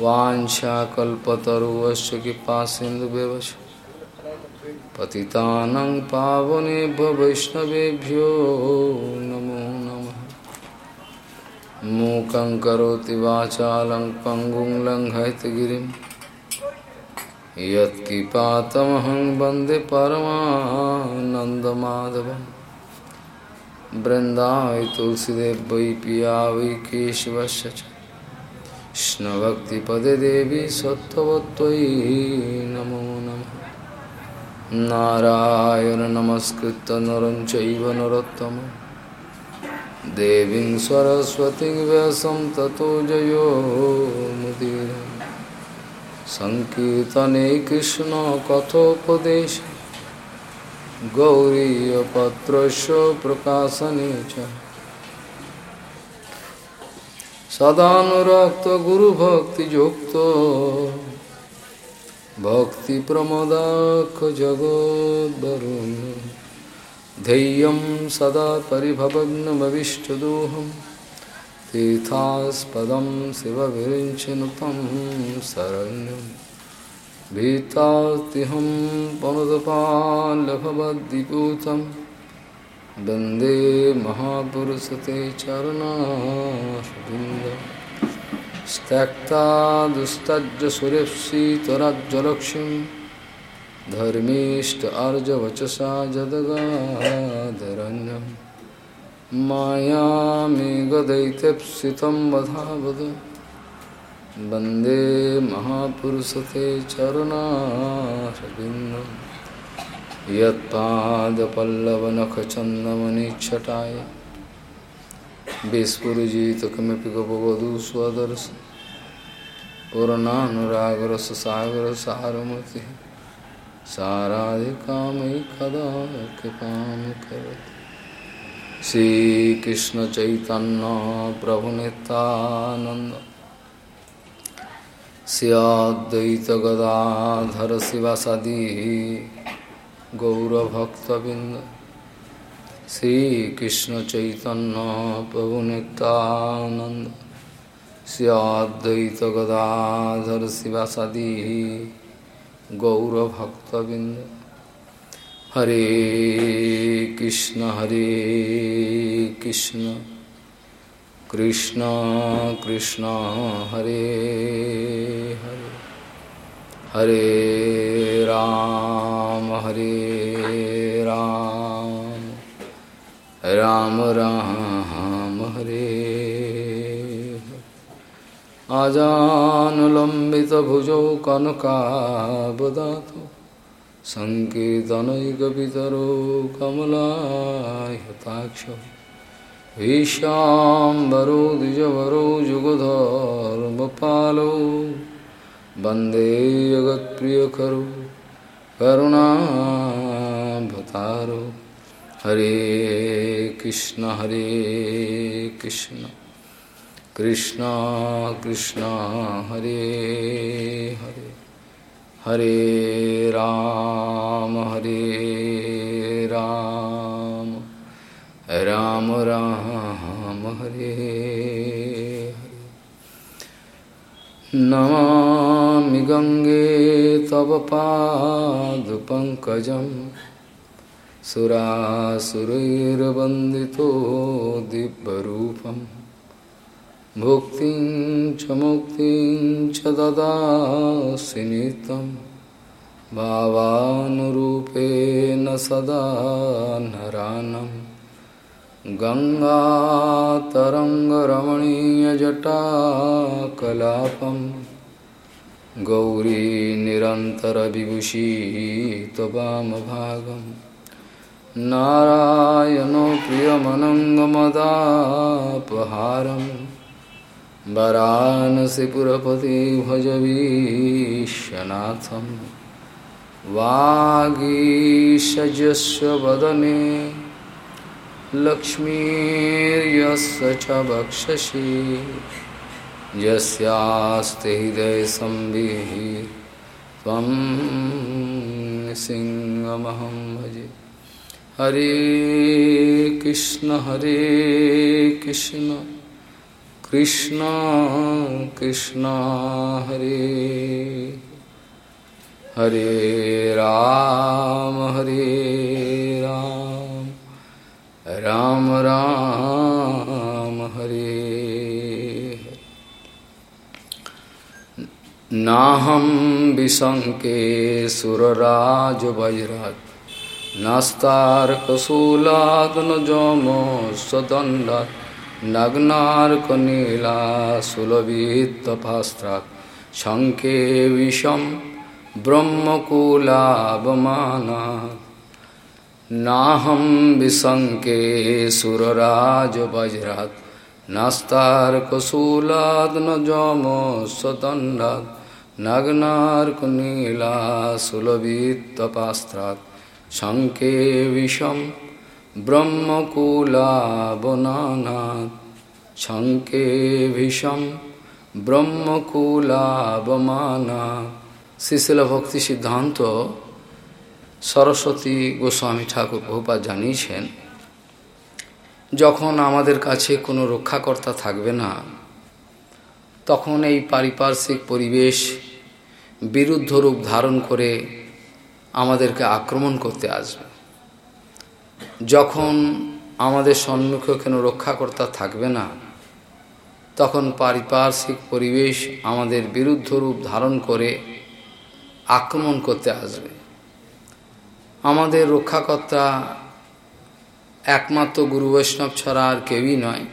वाञ्छाकल्पतरुवश्च कृपासिन्धुव्यवश पतितानं पावनेभ्य वैष्णवेभ्यो नमो नमः। मूकं करोति वाचालं पङ्गुं लङ्घयतगिरिं। यत्किपातमहं वंदे तुलसीदेव वै पिया वै केशवश कृष्णभक्तिपदे देवी सत्वत्वयि नमो नमः। नारायण नमस्कृत नरं चैव देवीं सरस्वतीं व्यासं ततो जयो मुदीर सङ्कीर्तने कृष्णकथोपदेशे गौरीयपत्रस्य प्रकाशने च। सदानुरक्तगुरुभक्तियुक्तो भक्तिप्रमदाख जगोद्वरुन् धैर्यं सदा तीर्थास्पद शिव शिवविरिञ्चनुतं शरण्यं। भीतास्तिहं पनुदपाल्लभवद्विपूतम् वंदे महापुरुषते चरणाशुबिन्द त्यक्ता दुस्तज सुरेप्सि त्वराज्वलक्ष्मी वचसा अर्जवचसा जदगाधरण्यं मायामे गदयितेप्सितं वधा वद वंदे महापुरुषते चरणाशुबिन्दम् यत्पादपल्लवनखचन्दमनिच्छटाय विस्फुरिजित किमपि गपवधू स्वदर्श पूर्णानुरागरससागरसारमतिः साराधिकामयि कदा कृपां करोति श्रीकृष्णचैतन्यप्रभुनितानन्द स्याद्वैतगदाधर शिवासादि गौरभक्तबिंद श्रीकृष्णचैतन्य प्रभुनितानंद स्याद्वैतगदाधर शिवासादि गौरभक्तबिंद हरे कृष्ण हरे कृष्ण कृष्ण कृष्ण हरे हरे हरे राम हरे राम। राम राम हरे। आजानुलम्बितभुजौ कनकावदातु सङ्कीर्तनैकपितरो कमलायताक्षौ ईशाम्बरो द्विजवरो जुगधर्मपालो। वंदे जगत्प्रियकरो करुणाभतारो हरे कृष्ण हरे कृष्ण। कृष्ण कृष्ण, हरे हरे। हरे राम हरे राम। राम राम, हरे नमामि गङ्गे तव पादपङ्कजं सुरासुरैर्वन्दितो दिव्यरूपं। भुक्तिं च मुक्तिं च ददासि नित्यं भावानुरूपेण सदा नरानम् गङ्गातरङ्गरमणीयजटाकलापं गौरीनिरन्तरविभूषी विभूषी नारायणो प्रियमनङ्गमदापहारं वरानसिपुरपति भजवीशनाथं वागीषजस्य वदने लक्ष्मीर्यस्य च वक्षसि। यस्यास्ते हृदयसंविः त्वं सिंहमहं भजे। हरे कृष्ण हरे कृष्ण। कृष्ण कृष्ण, हरे। हरे राम हरे राम। राम राम। हरे नाहं विशङ्के सुरराजवज्रात् नास्तार्कशूलात् न जमो स्वदण्डात् नग्नार्कनीलासुलभित्तपास्त्रात् शङ्के विषं ब्रह्मकुलावमानात् नाहं विशङ्के सुरराजवज्रात् नास्तार्कशूलात् न নগ্নার্কুনীলা সুলভিতপাস্ত্রাৎ শঙ্কে বিষম ব্রহ্মকুলাবনাথ শঙ্কে বিষম ব্রহ্মকুলাবমানা শ্রীশিল ভক্তি সিদ্ধান্ত সরস্বতী গোস্বামী ঠাকুর বহুপা জানিয়েছেন, যখন আমাদের কাছে কোনো রক্ষাকর্তা থাকবে না, তখন এই পারিপার্শ্বিক পরিবেশ বিরুদ্ধ রূপ ধারণ করে আমাদেরকে আক্রমণ করতে আসবে। যখন আমাদের সম্মুখে কোনো রক্ষাকর্তা থাকবে না, তখন পারিপার্শ্বিক পরিবেশ আমাদের বিরুদ্ধ রূপ ধারণ করে আক্রমণ করতে আসবে। আমাদের রক্ষাকর্তা একমাত্র গুরু বৈষ্ণব ছাড়া আর কেউই নয়।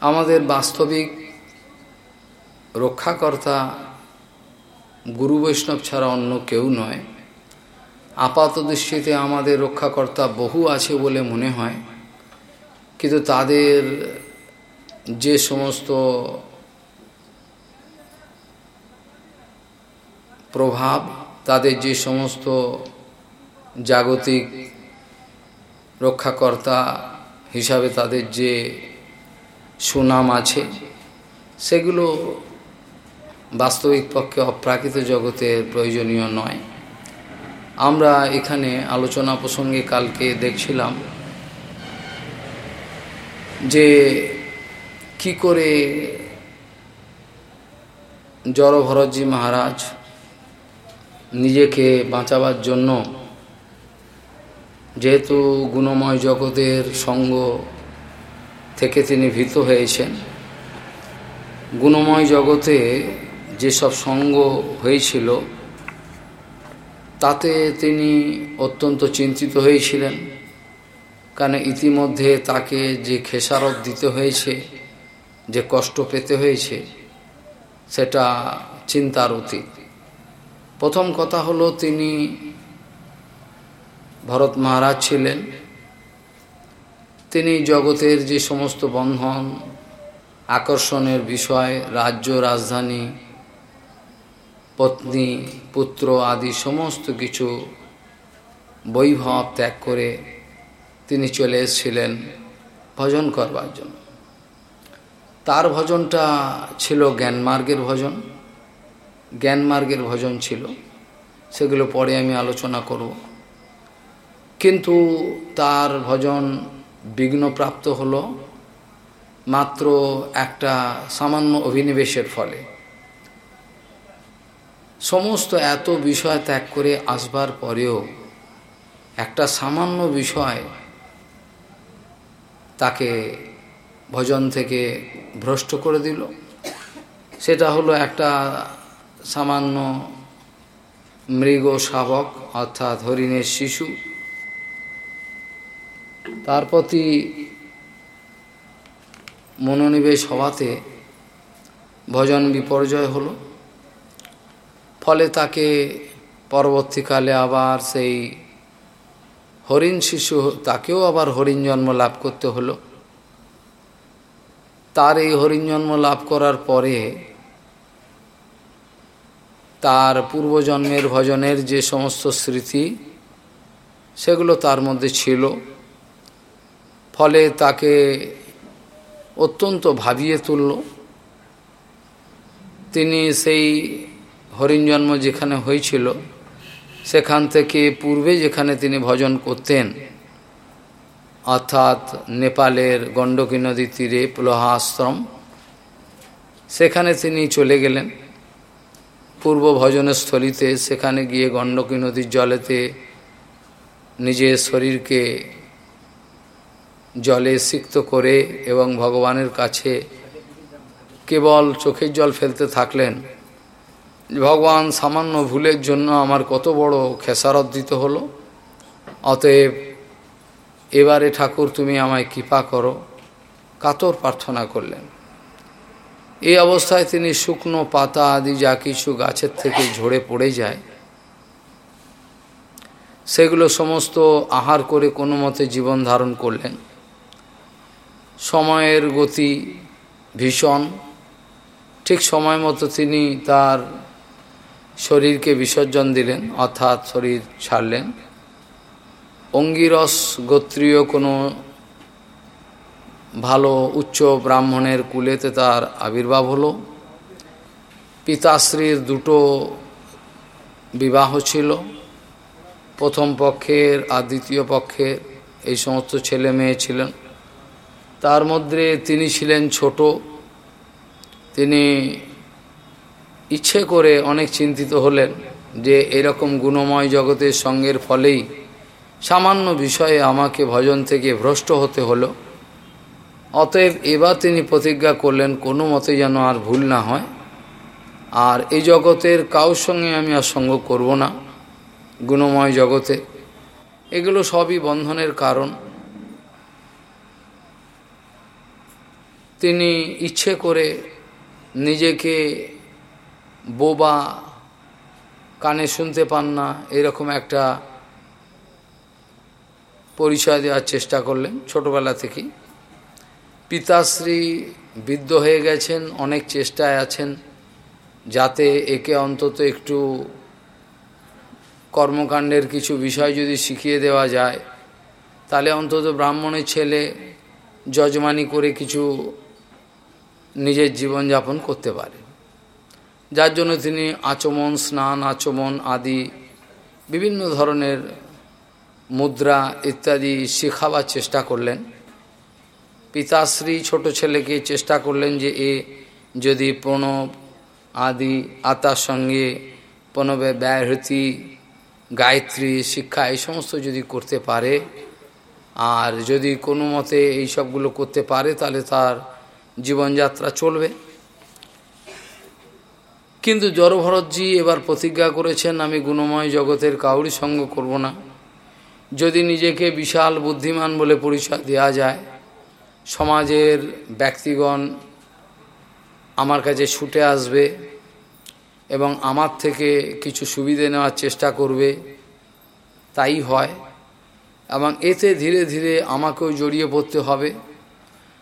আমাদের বাস্তবিক রক্ষাকর্তা গুরু বৈষ্ণব ছাড়া অন্য কেউ নয়। আপাত দৃষ্টিতে আমাদের রক্ষাকর্তা বহু আছে বলে মনে হয়। কিন্তু তাদের যে সমস্ত প্রভাব, তাদের যে সমস্ত জাগতিক রক্ষাকর্তা হিসাবে তাদের যে সুনাম আছে, সেগুলো বাস্তবিক পক্ষে অপ্রাকৃত জগতের প্রয়োজনীয় নয়। আমরা এখানে আলোচনা প্রসঙ্গে কালকে দেখছিলাম যে কি করে জড়ভরতজি মহারাজ নিজেকে বাঁচাবার জন্য যেহেতু গুণময় জগতের সঙ্গ থেকে তিনি ভীত হয়েছেন, গুণময় জগতে যেসব সঙ্গ হয়েছিল, তাতে তিনি অত্যন্ত চিন্তিত হয়েছিলেন। কারণ ইতিমধ্যে তাকে যে খেসারত দিতে হয়েছে, যে কষ্ট পেতে হয়েছে, সেটা চিন্তার অতীত। প্রথম কথা হলো, তিনি ভরত মহারাজ ছিলেন। তিনি জগতের যে সমস্ত বন্ধন, আকর্ষণের বিষয়, রাজ্য, রাজধানী পত্নী, পুত্র আদি সমস্ত কিছু বৈভব ত্যাগ করে তিনি চলে এসেছিলেন ভজন করবার জন্য। তার ভজনটা ছিল জ্ঞানমার্গের ভজন। জ্ঞানমার্গের ভজন ছিল। সেগুলো পরে আমি আলোচনা করব। কিন্তু তার ভজন বিঘ্নপ্রাপ্ত হলো মাত্র একটা সামান্য অভিনিবেশের ফলে। সমস্ত এত বিষয় ত্যাগ করে আসবার পরেও একটা সামান্য বিষয় তাকে ভজন থেকে ভ্রষ্ট করে দিল। সেটা হলো একটা সামান্য মৃগ শাবক, অর্থাৎ হরিণের শিশু। তার প্রতি মনোনিবেশ হওয়াতে ভজন বিপর্যয় হলো। ফলে তাকে পরবর্তীকালে আবার সেই হরিণ শিশু তাকেও আবার হরিণ জন্ম লাভ করতে হলো। তার এই হরিণ জন্ম লাভ করার পরে তার পূর্বজন্মের ভজনের যে সমস্ত স্মৃতি, সেগুলো তার মধ্যে ছিল। ফলে তাকে অত্যন্ত ভাবিয়ে তুলল। তিনি সেই হরিণ জন্ম যেখানে হয়েছিল, সেখান থেকে পূর্বে যেখানে তিনি ভজন করতেন, অর্থাৎ নেপালের গণ্ডকী নদীর তীরে প্লোহা আশ্রম সেখানে তিনি চলে গেলেন। পূর্ব ভজনের স্থলিতে সেখানে গিয়ে গণ্ডকী নদীর জলেতে নিজের শরীরকে জলে সিক্ত করে এবং ভগবানের কাছে কেবল চোখের জল ফেলতে থাকলেন। ভগবান সামান্য ভুলের জন্য আমার কত বড় খেসারত দিতে হলো। অতএব এবারে ঠাকুর তুমি আমায় কৃপা করো, কাতর প্রার্থনা করলেন। এই অবস্থায় তিনি শুকনো পাতা আদি যা কিছু গাছের থেকে ঝরে পড়ে যায়, সেগুলো সমস্ত আহার করে কোনো মতে জীবন ধারণ করলেন। সময়ের গতি ভীষণ, ঠিক সময় মতো তিনি তার শরীরকে বিসর্জন দিলেন, অর্থাৎ শরীর ছাড়লেন। অঙ্গিরস গোত্রীয় কোনো ভালো উচ্চ ব্রাহ্মণের কুলেতে তার আবির্ভাব হলো। পিতাশ্রীর দুটো বিবাহ ছিল। প্রথম পক্ষের আর দ্বিতীয় পক্ষের এই সমস্ত ছেলে মেয়ে ছিলেন। তার মধ্যে তিনি ছিলেন ছোট। তিনি ইচ্ছে করে অনেক চিন্তিত হলেন যে এরকম গুণময় জগতের সঙ্গের ফলেই সামান্য বিষয়ে আমাকে ভজন থেকে ভ্রষ্ট হতে হলো। অতএব এবার তিনি প্রতিজ্ঞা করলেন, কোনো মতে যেন আর ভুল না হয়। আর এই জগতের কাউর সঙ্গে আমি আর সঙ্গ করব না, গুণময় জগতে। এগুলো সবই বন্ধনের কারণ। তিনি ইচ্ছে করে নিজেকে বোবা কানে শুনতে পান না, এরকম একটা পরিচয় দেওয়ার চেষ্টা করলেন ছোটবেলা থেকেই। পিতাশ্রী বৃদ্ধ হয়ে গেছেন, অনেক চেষ্টায় আছেন যাতে একে অন্তত একটু কর্মকাণ্ডের কিছু বিষয় যদি শিখিয়ে দেওয়া যায়, তাহলে অন্তত ব্রাহ্মণের ছেলে যজমানি করে কিছু নিজের জীবনযাপন করতে পারে। যার জন্য তিনি আচমন, স্নান, আচমন আদি বিভিন্ন ধরনের মুদ্রা ইত্যাদি শেখাবার চেষ্টা করলেন। পিতাশ্রী ছোট ছেলেকে চেষ্টা করলেন যে এ যদি প্রণব আদি আতার সঙ্গে প্রণবে ব্যয়হৃতি গায়ত্রী, শিক্ষা, এই সমস্ত যদি করতে পারে, আর যদি কোনো মতে এই সবগুলো করতে পারে, তাহলে তার জীবনযাত্রা চলবে। কিন্তু জড়ভরতজি এবার প্রতিজ্ঞা করেছেন, আমি গুণময় জগতের কাউরি সঙ্গ করব না। যদি নিজেকে বিশাল বুদ্ধিমান বলে পরিচয় দেওয়া যায়, সমাজের ব্যক্তিগণ আমার কাছে ছুটে আসবে এবং আমার থেকে কিছু সুবিধে নেওয়ার চেষ্টা করবে, তাই হয়। এবং এতে ধীরে ধীরে আমাকেও জড়িয়ে পড়তে হবে।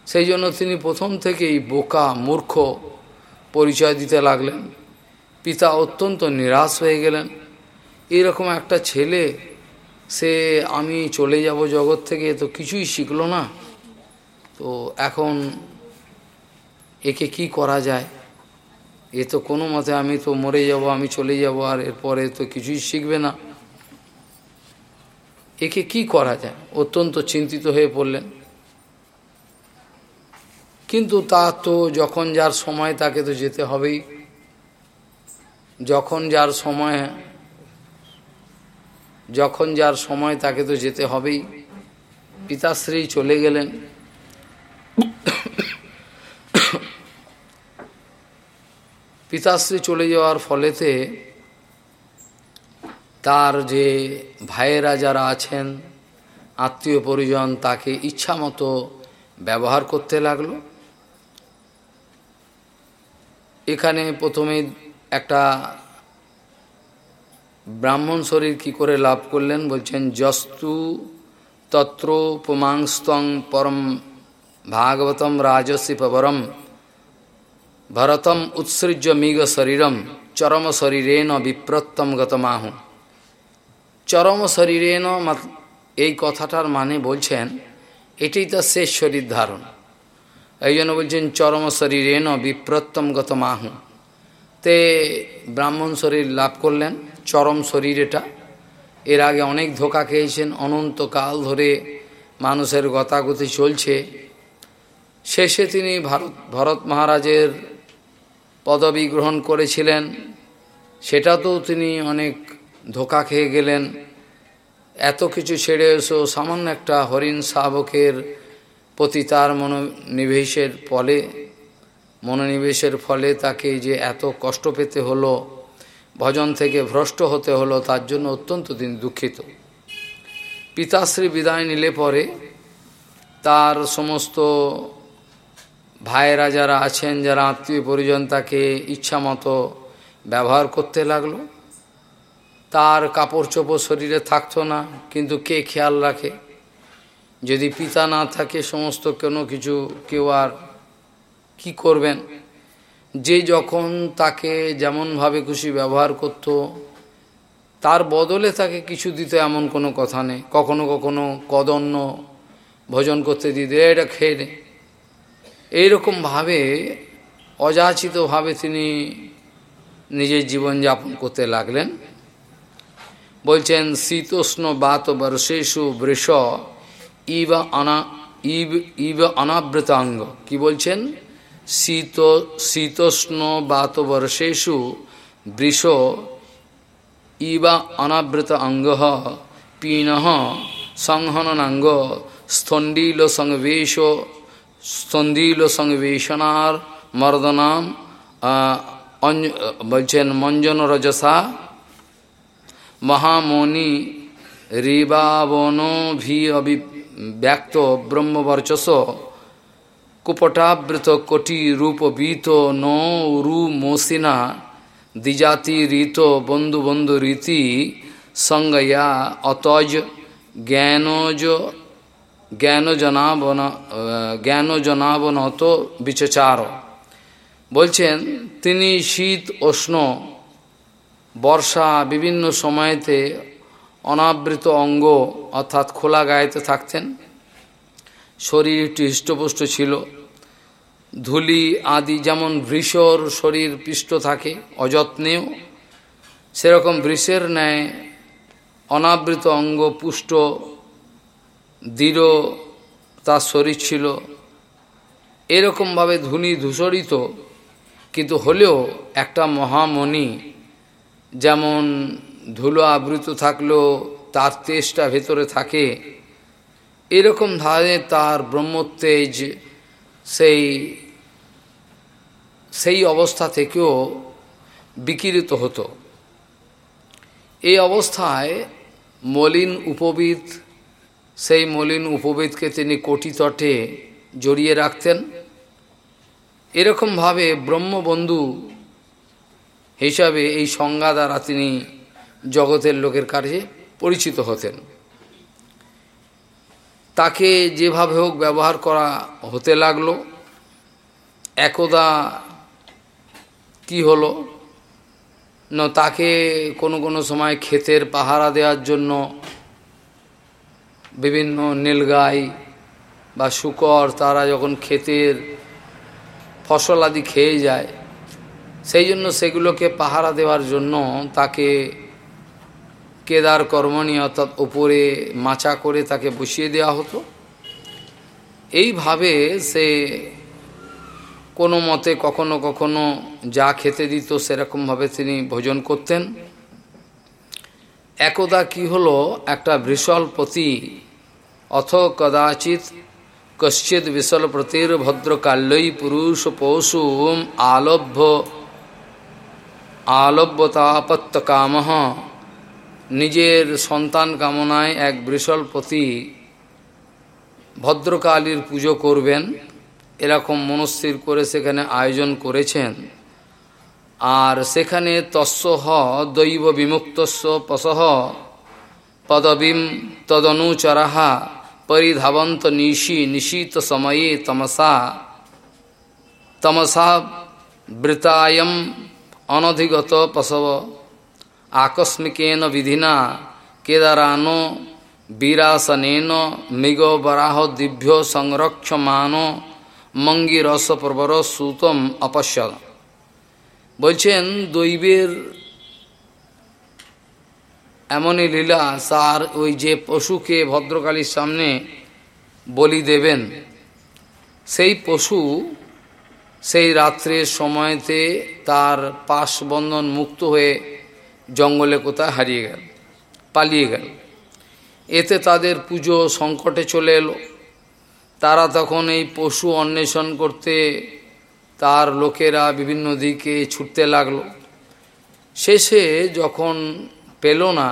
সেই জন্য তিনি প্রথম থেকেই বোকা, মূর্খ পরিচয় দিতে লাগলেন। পিতা অত্যন্ত নিরাশ হয়ে গেলেন। এরকম একটা ছেলে, সে আমি চলে যাব জগৎ থেকে তো কিছুই শিখলো না। তো এখন একে কি করা যায়? এ তো কোনো মতে আমি তো মরে যাব, আমি চলে যাব, আর এরপরে তো কিছুই শিখবে না। একে কি করা যায়? অত্যন্ত চিন্তিত হয়ে পড়লেন। কিন্তু তা তো যখন যার সময় তাকে তো যেতে হবেই। যখন যার সময়, যখন যার সময় তাকে তো যেতে হবেই। পিতাশ্রী চলে গেলেন। পিতাশ্রী চলে যাওয়ার ফলেতে তার যে ভাইয়েরা যারা আছেন, আত্মীয় পরিজন, তাকে ইচ্ছা মতো ব্যবহার করতে লাগল। এখানে প্রথমে একটা ব্রাহ্মণ শরীর কি করে লাভ করলেন? বলছেন জস্তু তত্র পুমাংস্তং পরম ভাগবতম রাজস্বী পবরম ভরতম উৎসৃজ্য মিগ শরীরম চরম শরীরেণ বিপ্রত্তম গতমাহু। চরম শরীরেণ এই কথাটার মানে বলছেন এটাই তার শেষ শরীর ধারণ। এই জন্য বলছেন, চরম শরীরেণ বিপ্রত্তম গতমাহু। তে ব্রাহ্মণ শরীর লাভ করলেন, চরম শরীর এটা। এর আগে অনেক ধোকা খেয়েছেন অনন্তকাল ধরে মানুষের গতাগতি চলছে। শেষে তিনি ভারত, ভরত মহারাজের পদবি গ্রহণ করেছিলেন। সেটাতেও তিনি অনেক ধোকা খেয়ে গেলেন। এত কিছু ছেড়ে এসো সামান্য একটা হরিণ শাবকের প্রতি তার মনোনিবেশের ফলে মনোনিবেশের ফলে তাকে যে এত কষ্ট পেতে হলো, ভজন থেকে ভ্রষ্ট হতে হলো, তার জন্য অত্যন্ত দিন দুঃখিত। পিতাশ্রী বিদায় নিলে পরে তার সমস্ত ভাইয়েরা যারা আছেন, যারা আত্মীয় পরিজন, তাকে ইচ্ছা মতো ব্যবহার করতে লাগল। তার কাপড় চোপড় শরীরে থাকতো না, কিন্তু কে খেয়াল রাখে? যদি পিতা না থাকে, সমস্ত কোনো কিছু কেউ আর কি করবেন? যে যখন তাকে যেমনভাবে খুশি ব্যবহার করত, তার বদলে তাকে কিছু দিত এমন কোনো কথা নেই। কখনো কখনো কদন্য ভোজন করতে দিতে এটা খেয়ে এইরকমভাবে, অযাচিতভাবে তিনি নিজের জীবনযাপন করতে লাগলেন। বলছেন, শীতোষ্ণ বাত বর্ষেশু বৃষ ইব অনা ইব ইব অনাবৃতাঙ্গ। কি বলছেন? শীত, শীতোষ্ণ বাতবর্ষেশু বৃষ ইবা অনাবৃত অঙ্গ পীন সংহননাঙ্গ স্থণ্ডিল সংবেশ স্থন্দিল সংবেশনার মর্দনাম বলছেন মঞ্জন রজসা। মহামণি রিবাবনভি অভিব্যক্ত ব্রহ্মবর্চস কুপটাবৃত কোটি রূপবীত নৌ মসিনা দ্বিজাতি ঋত বন্ধু বন্ধু রীতি সঙ্গয়া অতজ জ্ঞানজ জ্ঞান জনাবন জ্ঞান জনাবনত বিচচার। বলছেন, তিনি শীত, উষ্ণ, বর্ষা বিভিন্ন সময়তে অনাবৃত অঙ্গ অর্থাৎ খোলা গায়েতে থাকতেন। শরীর একটু হৃষ্টপুষ্ট ছিল। ধুলি আদি যেমন বৃষর শরীর পৃষ্ঠ থাকে, অযত্নেও সেরকম বৃষের ন্যায় অনাবৃত অঙ্গ পুষ্ট, দৃঢ় তার শরীর ছিল। এরকমভাবে ধুনি ধূসরিত, কিন্তু হলেও একটা মহামণি যেমন ধুলো আবৃত থাকলেও তার তেজটা ভেতরে থাকে এরকম ধারে তার ব্রহ্মতেজ সেই সেই অবস্থা থেকেও বিকিরিত হতো। এই অবস্থায় মলিন উপবিদ সেই মলিন উপবিদকে তিনি কোটি তটে জড়িয়ে রাখতেন। এরকমভাবে ব্রহ্মবন্ধু হিসাবে এই সংজ্ঞা দ্বারা তিনি জগতের লোকের কাছে পরিচিত হতেন। তাকে যেভাবে হোক ব্যবহার করা হতে লাগল। একদা কি হলো? না, তাকে কোনো কোনো সময় ক্ষেতের পাহারা দেওয়ার জন্য বিভিন্ন নীলগাই বা শুকর, তারা যখন ক্ষেতের ফসল আদি খেয়ে যায়, সেই জন্য সেগুলোকে পাহারা দেওয়ার জন্য তাকে কেদার কর্মণী অর্থাৎ ওপরে মাচা করে তাকে বসিয়ে দেওয়া হতো। এইভাবে সে কোনো মতে কখনো কখনো যা খেতে দিত সেরকমভাবে তিনি ভোজন করতেন। একদা কি হলো, একটা বৃষলপতি অথ কদাচিৎ কশ্চিৎ বিশলপ্রতির ভদ্রকাল্যই পুরুষ পৌষু আলভ্য আলভ্যতাপত্তকাম নিজের সন্তান কামনায় এক বৃষলপতি ভদ্রকালীর পুজো করবেন, এরকম মনস্থির করে সেখানে আয়োজন করেছেন। আর সেখানে তস্যহ দৈব বিমুক্তস্য পশহ পদবিম তদনুচরাহা পরিধাবন্ত নিশি নিশীত সময়ে তমসা তমসা বৃতায়ম অনধিগত পশব आकस्मिकेन विधिना केदारानो वीरासनेन मृगो बराह दिव्यो সংরক্ষমানো মঙ্গিরস প্রবর সুতম অপশ্য বলছেন দৈবের এমনই লীলা সার ওই যে পশুকে ভদ্রকালীর সামনে বলি দেবেন সেই পশু সেই রাত্রের সময়তে তার পাশবন্ধন মুক্ত হয়ে জঙ্গলে কোথায় হারিয়ে গেল, পালিয়ে গেল। এতে তাদের পুজো সংকটে চলে এলো। তারা তখন এই পশু অন্বেষণ করতে তার লোকেরা বিভিন্ন দিকে ছুটতে লাগল। শেষে যখন পেল না,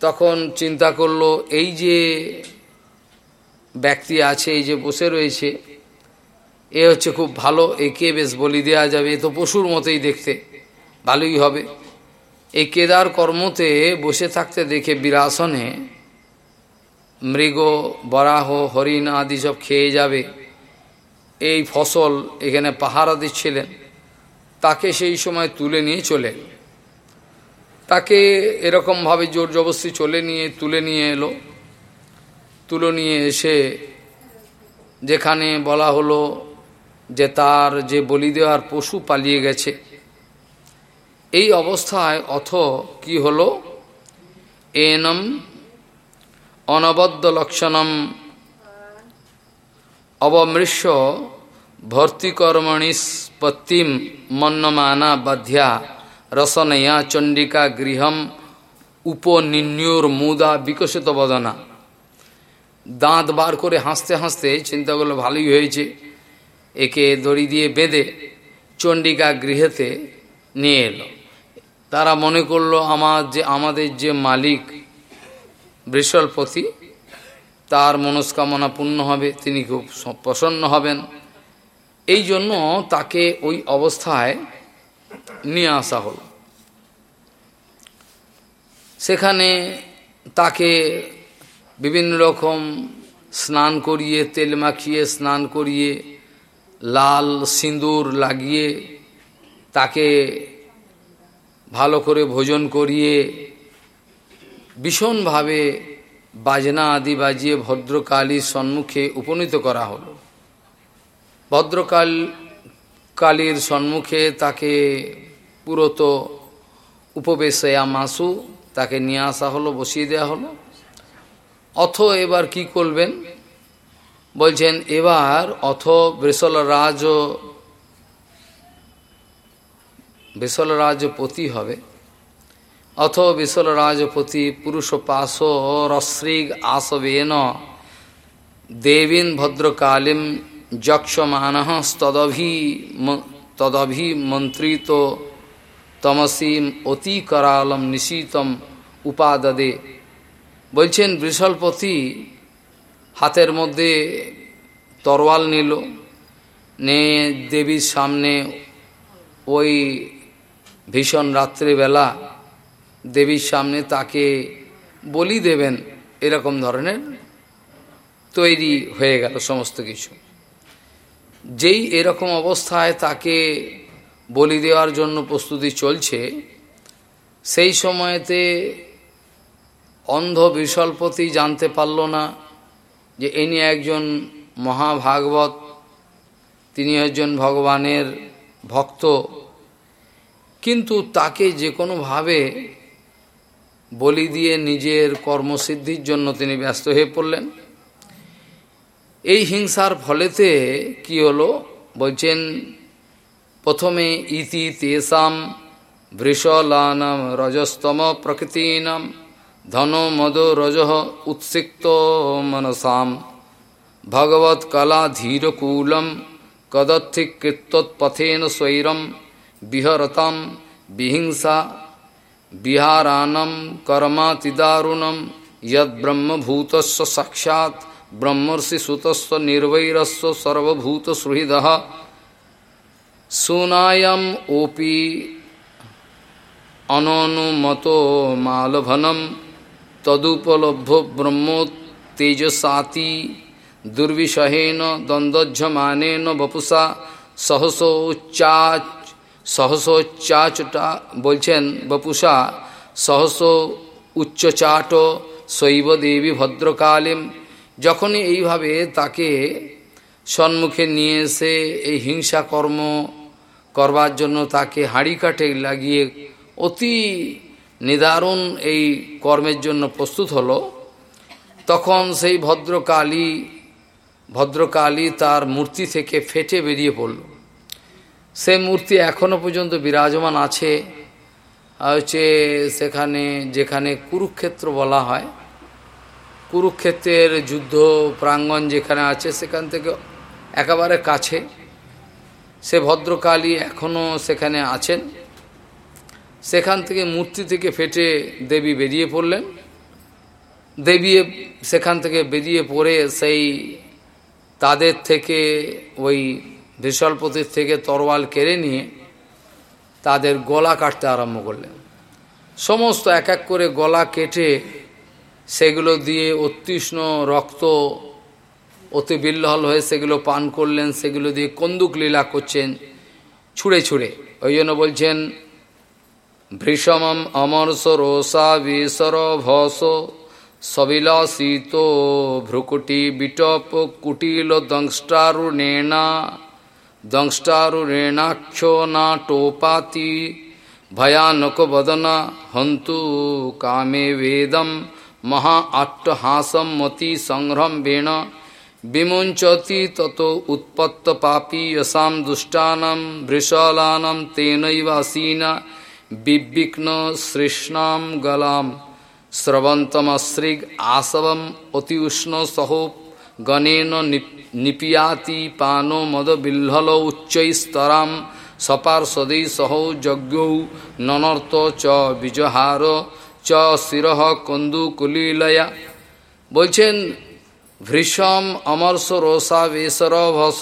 তখন চিন্তা করল, এই যে ব্যক্তি আছে, এই যে বসে রয়েছে, এ হচ্ছে খুব ভালো, একে বেশ বলি দেওয়া যাবে, এ তো পশুর মতোই দেখতে, ভালোই হবে। এই কেদার কর্মতে বসে থাকতে দেখে বিরাসনে মৃগ, বরাহ, হরিণ আদি সব খেয়ে যাবে। এই ফসল এখানে পাহারা দিচ্ছিলেন। তাকে সেই সময় তুলে নিয়ে চলে তাকে এরকমভাবে জোর জবস্তি চলে নিয়ে, তুলে নিয়ে এলো। তুলে নিয়ে এসে যেখানে বলা হলো যে তার যে বলি দেওয়ার পশু পালিয়ে গেছে। এই অবস্থায় অথ কি হলো? এনম অনবদ্য লক্ষণম অবমৃষ্য ভর্তিকর্মণিস্পত্তিম মন্নমানা বাধ্যা রসনয়া চণ্ডিকা গৃহম উপনিন্যুর মুদা বিকশিত বদনা। দাঁত বার করে হাসতে হাসতে চিন্তা করল, ভালোই হয়েছে। একে দড়ি দিয়ে বেঁধে চণ্ডিকা গৃহেতে নিয়ে এলো। তারা মনে করল আমার যে, আমাদের যে মালিক বৃষলপতি, তার মনস্কামনা পূর্ণ হবে, তিনি খুব প্রসন্ন হবেন। এই জন্য তাকে ওই অবস্থায় নিয়ে আসা হল। সেখানে তাকে বিভিন্ন রকম স্নান করিয়ে, তেল মাখিয়ে, স্নান করিয়ে, লাল সিঁদুর লাগিয়ে তাকে ভালো করে ভোজন করিয়ে ভীষণভাবে বাজনা আদি বাজিয়ে ভদ্রকালীর সম্মুখে উপনীত করা হলো। ভদ্রকাল কালীর সম্মুখে তাকে পুরত উপবেশয়া মাসু তাকে নিয়ে আসা হলো, বসিয়ে দেওয়া হলো। অথ এবার কি করবেন? বলছেন, এবার অথ বৃষল রাজ বৃষল রাজপতি হবে। অথ বিশল রাজপতি পুরুষ পাশ রশ্রিগ আসবেন। দেবীন ভদ্রকালীম যক্ষমান তদভি তদভিমন্ত্রিত তমসীম অতি করালম নিশীতম উপাদদে। বলছেন বৃষলপতি হাতের মধ্যে তরোয়াল নিল নে দেবীর সামনে ওই ভীষণ রাত্রিবেলা দেবীর সামনে তাকে বলি দেবেন এরকম ধরনের তৈরি হয়ে গেল সমস্ত কিছু। যেই এরকম অবস্থায় তাকে বলি দেওয়ার জন্য প্রস্তুতি চলছে, সেই সময়তে অন্ধ বিশল্পতি জানতে পারল না যে ইনি একজন মহাভাগবত তিনি একজন ভগবানের ভক্ত। কিন্তু তাকে যে কোনোভাবে বলি দিয়ে নিজের কর্মসিদ্ধির জন্য তিনি ব্যস্ত হয়ে পড়লেন। এই হিংসার ফলেতে কি হলো? বলছেন, প্রথমে ইতি তেসাম বৃষলানাম রজস্তম প্রকৃতিনাম ধন মদ রজ উৎসিক্ত মনসাম। ভগবত কলা ধীরকূলম স্বৈরম विहरतम विहिंसा विहारानम कर्मातिदारुणम यद ब्रह्मभूत साक्षात, ब्रह्मर्षि सुतस्व निर्वैरस्व सर्वभूत सुहृद सुनायम ओपी अननुमतो मालभनम, तदुपलभ्य ब्रह्मो तेजसाति दुर्विषहेन वपुषा सहसोच्चा সহসোচ্চাচটা বলছেন, বপুষা সহস উচ্চচাট শৈব দেবী ভদ্রকালীম, যখনই এইভাবে তাকে সম্মুখে নিয়ে এসে এই হিংসা কর্ম করবার জন্য তাকে হাঁড়ি কাঠে লাগিয়ে অতি নিদারুণ এই কর্মের জন্য প্রস্তুত হলো, তখন সেই ভদ্রকালী ভদ্রকালী তার মূর্তি থেকে ফেটে বেরিয়ে পড়ল। সে মূর্তি এখনও পর্যন্ত বিরাজমান আছে। হচ্ছে সেখানে, যেখানে কুরুক্ষেত্র বলা হয়। কুরুক্ষেত্রের যুদ্ধ প্রাঙ্গণ যেখানে আছে, সেখান থেকে একেবারে কাছে। সে ভদ্রকালী এখনও সেখানে আছেন। সেখান থেকে মূর্তি থেকে ফেটে দেবী বেরিয়ে পড়লেন। দেবী সেখান থেকে বেরিয়ে পড়ে সেই তাদের থেকে ওই বিশলপতির থেকে তরোয়াল কেড়ে নিয়ে তাদের গলা কাটতে আরম্ভ করলেন। সমস্ত এক এক করে গলা কেটে সেগুলো দিয়ে অত্যুষ্ণ রক্ত অতি বিল্লহল হয়ে সেগুলো পান করলেন, সেগুলো দিয়ে কন্দুক লীলা করছেন, ছুঁড়ে ছুঁড়ে। ওই জন্য বলছেন, ভৃষমম অমর্ষ রোষা বিসর ভস সবিলাসিত ভ্রুকুটি বিটপ কুটিল দংষ্টারুণেনা দংষ্টারুণেনাক্ষ না টোপাতি ভয়ানক বদনা হন্তু কামে বেদম মহা আট্টহাসম মতি সংহ্রম বেণ বিমুঞ্চতি তত উৎপত্ত পাপী যশাম দুষ্টানাম বৃষলানাম তেনৈবাসীনা বিবিঘ্ন সৃষ্ণাম গলাম স্রবন্তমশ্রিগ আসবম অতি উষ্ণ সহ গণেন নিপিয়াতি পান মদ বিহ্ল উচ্চৈস্তরাম সপার্ষদৈ সহ যজ্ঞৌ ননর্ত চ বিজহার চ শিরহ কন্দুকুলীলয়া বলছেন ভৃষম অমর্ষ রোষা বেসর ভস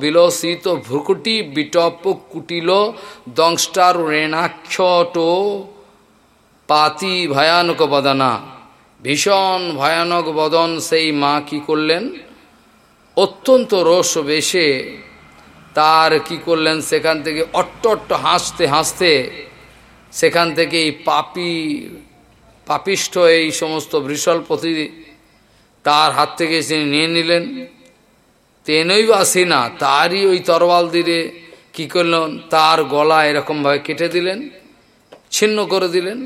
বিলসিত ভ্রুকুটি বিটপ কুটিল দংষ্টার রেণাক্ষট পাতি ভয়ানক বদনা। ভীষণ ভয়ানক বদন সেই মা কি করলেন? অত্যন্ত রস বেশে তার কি করলেন? সেখান থেকে অট্ট অট্ট হাসতে হাসতে সেখান থেকে এই পাপি, পাপিষ্ঠ এই সমস্ত বৃষলপতি তার হাত থেকে তিনি নিয়ে নিলেন। তেনই বা সেনা তারই ওই তরওয়াল দিয়ে কী করলেন? তার গলা এরকমভাবে কেটে দিলেন, ছিন্ন করে দিলেন।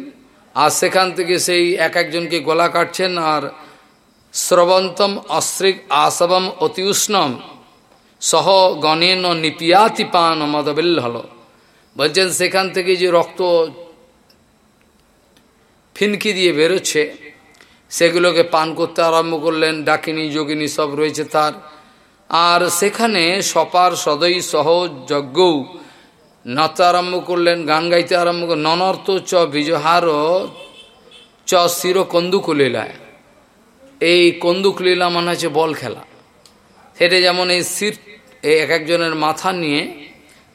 আর সেখান থেকে সেই এক একজনকে গলা কাটছেন আর স্রবন্তম অশ্রিক আসবম অতি উষ্ণম। সহ গণেন নিপিয়াতি পান মদবিল হল বলছেন, সেখান থেকে যে রক্ত ফিনকি দিয়ে বেরোচ্ছে, সেগুলোকে পান করতে আরম্ভ করলেন, ডাকিনী, যোগিনী সব রয়েছে তার। আর সেখানে সপার সদৈ সহ যজ্ঞ নাচতে আরম্ভ করলেন, গান গাইতে আরম্ভ করলেন ননর্ত চ বিজহার চ শির কন্দুক লীলায় এই কন্দুক লীলা মানে হচ্ছে বল খেলা। সেটা যেমন এই সিট এক একজনের মাথা নিয়ে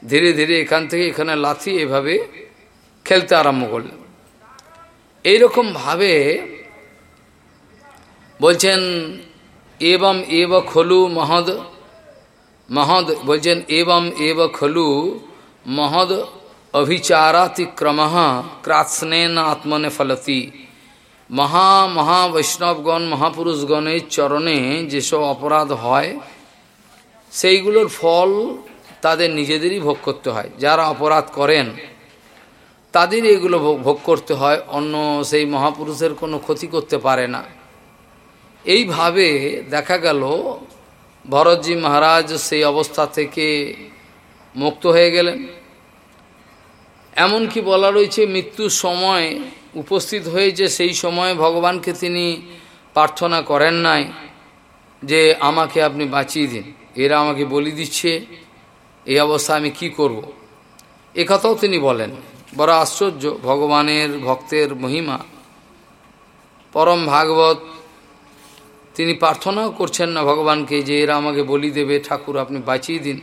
ধীরে ধীরে এখান থেকে এখানে লাথি এভাবে খেলতে আরম্ভ করলেন। এইরকমভাবে বলছেন এবং এব খলু মহদ মহদ বলছেন এবং এব খলু মহদ অভিচারাতিক্রম ক্রাৎসনেন আত্মনে ফলতি। মহা মহা বৈষ্ণবগণ মহাপুরুষগণের চরণে যেসব অপরাধ হয়, সেইগুলোর ফল তাদের নিজেদেরই ভোগ করতে হয়। যারা অপরাধ করেন তাদের এগুলো ভোগ করতে হয়। অন্য সেই মহাপুরুষের কোনো ক্ষতি করতে পারে না। এইভাবে দেখা গেল, ভরতজি মহারাজ সেই অবস্থা থেকে মুক্ত হয়ে গেলেন। এমনকি বলা রয়েছে মৃত্যুর সময় উপস্থিত হয়েছে, সেই সময় ভগবানকে তিনি প্রার্থনা করেন নাই যে আমাকে আপনি বাঁচিয়ে দিন। এরা আমাকে বলি দিচ্ছে, এই অবস্থা আমি কি করব। এ কথাও তিনি বলেন। বড় আশ্চর্য, ভগবানের ভক্তের মহিমা। পরম ভাগবত, তিনি প্রার্থনাও করছেন না ভগবানকে যে এরা আমাকে বলি দেবে, ঠাকুর আপনি বাঁচিয়ে দিন।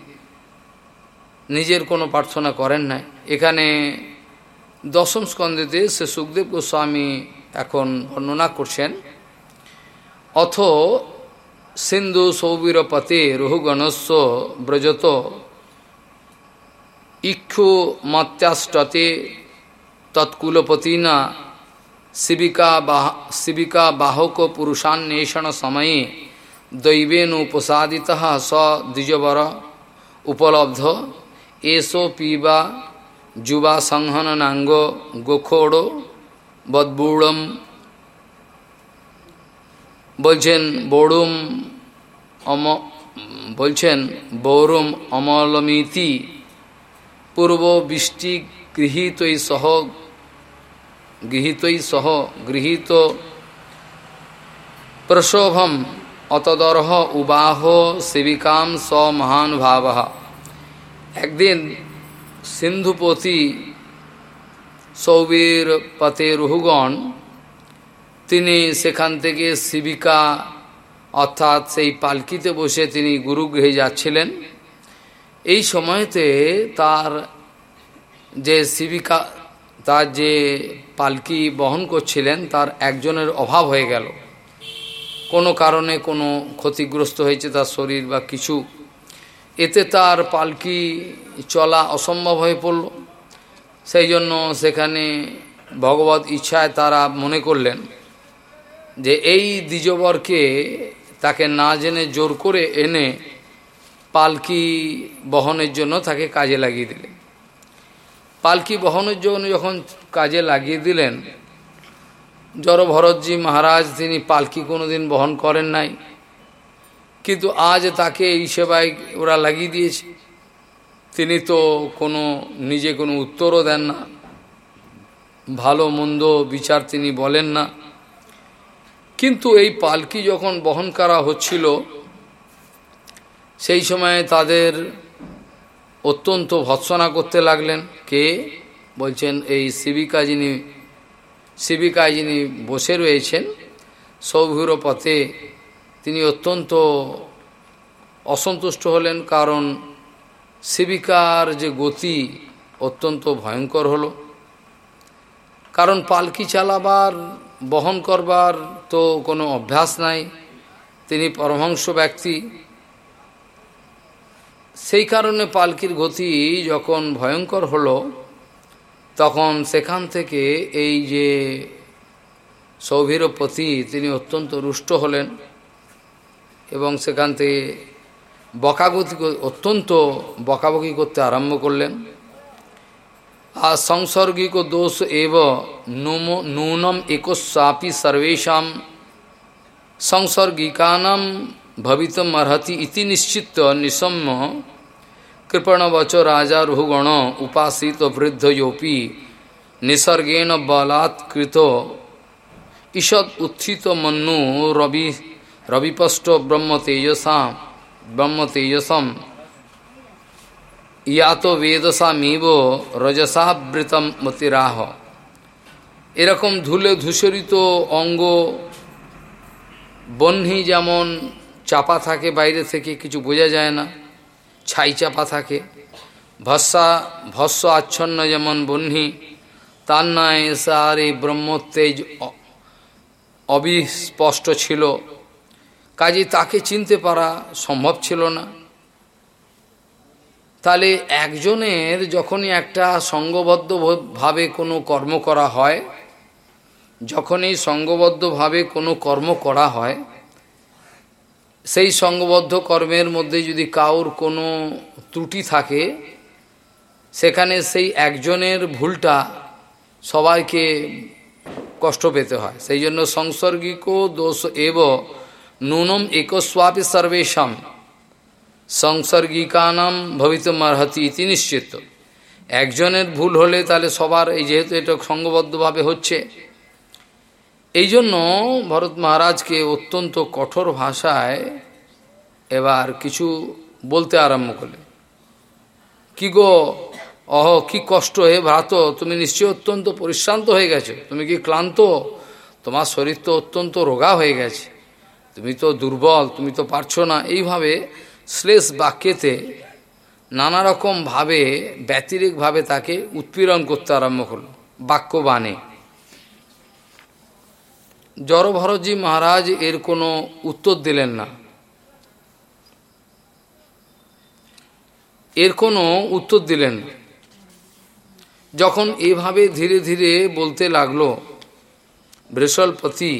নিজের কোনো প্রার্থনা করেন নাই। এখানে দশম স্কন্ধেতে সে সুখদেব গোস্বামী এখন বর্ণনা করছেন, অথ সিন্ধু সৌবীরপতে রহুগণস্ব ব্রজত, ইক্ষু মত্যাষ্টতে তৎকুলপতিনা শিবিকা বাহ, শিবিকা বাহক পুরুষান্বেষণ সময়ে দৈবেন উপসাদিত স দ্বিজবর উপলব্ধ। এসো পিবা, যুবা সংহননাঙ্গ গোখোড়ো, বদ্বূড়ম। বলছেন, বড়ুম অম, বলছেন, বৌরুম অমলমিতি। পূর্ব বৃষ্টি গৃহীতই সহ গৃহীতই সহ, গৃহীত প্রশোভম অতদর্হ উবাহ সেবিকাম স মহান ভাব একদিন সিন্ধুপতি সৌবীর পথে রুহুগণ তিনি সেখান থেকে শিবিকা, অর্থাৎ সেই পালকিতে বসে তিনি গুরুগৃহে যাচ্ছিলেন। এই সময়তে তার যে শিবিকা, তার যে পালকি বহন করছিলেন, তার একজনের অভাব হয়ে গেল। কোনো কারণে কোনো ক্ষতিগ্রস্ত হয়েছে তার শরীর বা কিছু। এতে তার পালকি চলা অসম্ভব হয়ে পড়ল। সেই জন্য সেখানে ভগবত ইচ্ছায় তারা মনে করলেন যে এই দ্বিজবরকে তাকে না জেনে জোর করে এনে পালকি বহনের জন্য তাকে কাজে লাগিয়ে দিলেন। পালকি বহনের জন্য যখন কাজে লাগিয়ে দিলেন জড় ভরতজি মহারাজ তিনি পালকি কোনোদিন বহন করেন নাই। কিন্তু আজ তাকে এই সেবায় ওরা লাগিয়ে দিয়েছে। তিনি তো কোনো, নিজে কোনো উত্তরও দেন না। ভালো, মন্দ বিচার তিনি বলেন না। কিন্তু এই পালকি যখন বহন করা হচ্ছিল, সেই সময় তাদের অত্যন্ত ভৎসনা করতে লাগলেন। কে? বলছেন এই শিবিকা যিনি শিবিকায় যিনি বসে রয়েছেন সৌভির পথে তিনি অত্যন্ত অসন্তুষ্ট হলেন কারণ সেবিকার যে গতি অত্যন্ত ভয়ঙ্কর হল। কারণ পালকি চালাবার, বহন করবার তো কোনো অভ্যাস নাই। তিনি পরমহংস ব্যক্তি। সেই কারণে পালকির গতি যখন ভয়ঙ্কর হল, তখন সেখান থেকে এই যে সৌভীরপতি তিনি অত্যন্ত রুষ্ট হলেন। এবং সেখান থেকে বকাগতি অত্যন্ত বকাবকি করতে আরম্ভ করলেন। আর সংসর্গিক দোষ এব নূনম একস্বাপি সর্বেশাম সংসর্গিকানাম ভবিতম অর্হতি ইতি নিশ্চিত নিসম্য কৃপণবচ রাজা রুহুগণ উপাসিত বৃদ্ধয়োপি নিসর্গেণ বলাৎকৃত ঈষৎ উত্থিত মন্নু রবি রবিপষ্ট ব্রহ্ম তেজসা ব্রহ্ম তেজসম ইয়াত বেদসামিব, রজসাবৃতম মতিরাহ। এরকম ধুলে ধূসরিত অঙ্গ বহ্নি যেমন চাপা থাকে বাইরে থেকে, কিছু বোঝা যায় না, ছাই চাপা থাকে। ভস্যা, ভস্য আচ্ছন্ন যেমন বহ্নি তার নয় সার এই ব্রহ্মতেজ অবিস্পষ্ট ছিল। কাজে তাকে চিনতে পারা সম্ভব ছিল না। তাহলে একজনের যখনই একটা সঙ্গবদ্ধভাবে কোনো কর্ম করা হয়, যখনই সঙ্গবদ্ধভাবে কোনো কর্ম করা হয়, সেই সঙ্গবদ্ধ কর্মের মধ্যে যদি কাউর কোনো ত্রুটি থাকে, সেখানে সেই একজনের ভুলটা সবাইকে কষ্ট পেতে হয়। সেই জন্য সংসর্গিক দোষ এব নুনম একস্বাপি সর্বেশাম সংসর্গিকানাম ভবিতমার্হতি ইতি নিশ্চিত একজনের ভুল হলে তাহলে সবার এই যেহেতু এটা সঙ্গবদ্ধভাবে হচ্ছে এই জন্য ভরত মহারাজকে অত্যন্ত কঠোর ভাষায় এবার কিছু বলতে আরম্ভ করলে কি গো অহ কি কষ্ট হে ভ্রাত তুমি নিশ্চয় অত্যন্ত পরিশ্রান্ত হয়ে গেছো তুমি কি ক্লান্ত তোমার শরীর তো অত্যন্ত রোগা হয়ে গেছে তুমি তো দুর্বল, তুমি তো পারছ না। এইভাবে শ্লেষ বাক্যেতে নানা রকমভাবে ব্যতিরিকভাবে তাকে উৎপীড়ন করতে আরম্ভ করল বাক্য বাণে জড়ভরতজি মহারাজ এর কোনো উত্তর দিলেন না। এর কোনো উত্তর দিলেন না। যখন এভাবে ধীরে ধীরে বলতে লাগল, বৃষলপতি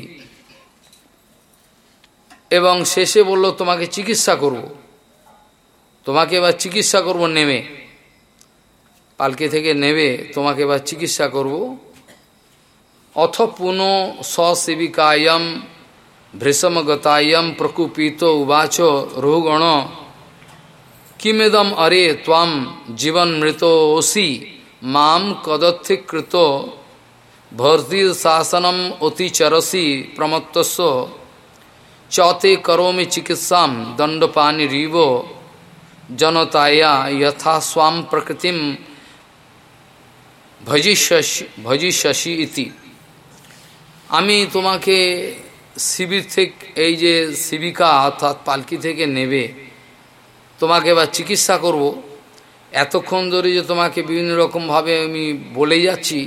এবং শেষে বলল, তোমাকে চিকিৎসা করব। তোমাকে এবার চিকিৎসা করব নেমে। পালকে থেকে নেবে তোমাকে এবার চিকিৎসা করব। অথ পুনঃ সসেবিকায়ম ভৃষমগতায়ম প্রকুপিত উবাচ রুগণ। কিমেদম অরে ত্বাম জীবন মৃত ওসি মাম কদত্থিকৃত। ভর্তি শাসনম অতিচরসি প্রমত্তস্ব চতে করোমি চিকিৎসা দণ্ডপানি রিব জনতায়া যথা স্বাম প্রকৃতিম ভজিষ্যসি ভজিষ্যসি ইতি আমি তোমাকে শিবির থেকে, এই যে শিবিকা অর্থাৎ পালকি থেকে নেবে, তোমাকে এবার চিকিৎসা করব। এতক্ষণ ধরে যে তোমাকে বিভিন্ন রকমভাবে আমি বলে যাচ্ছি,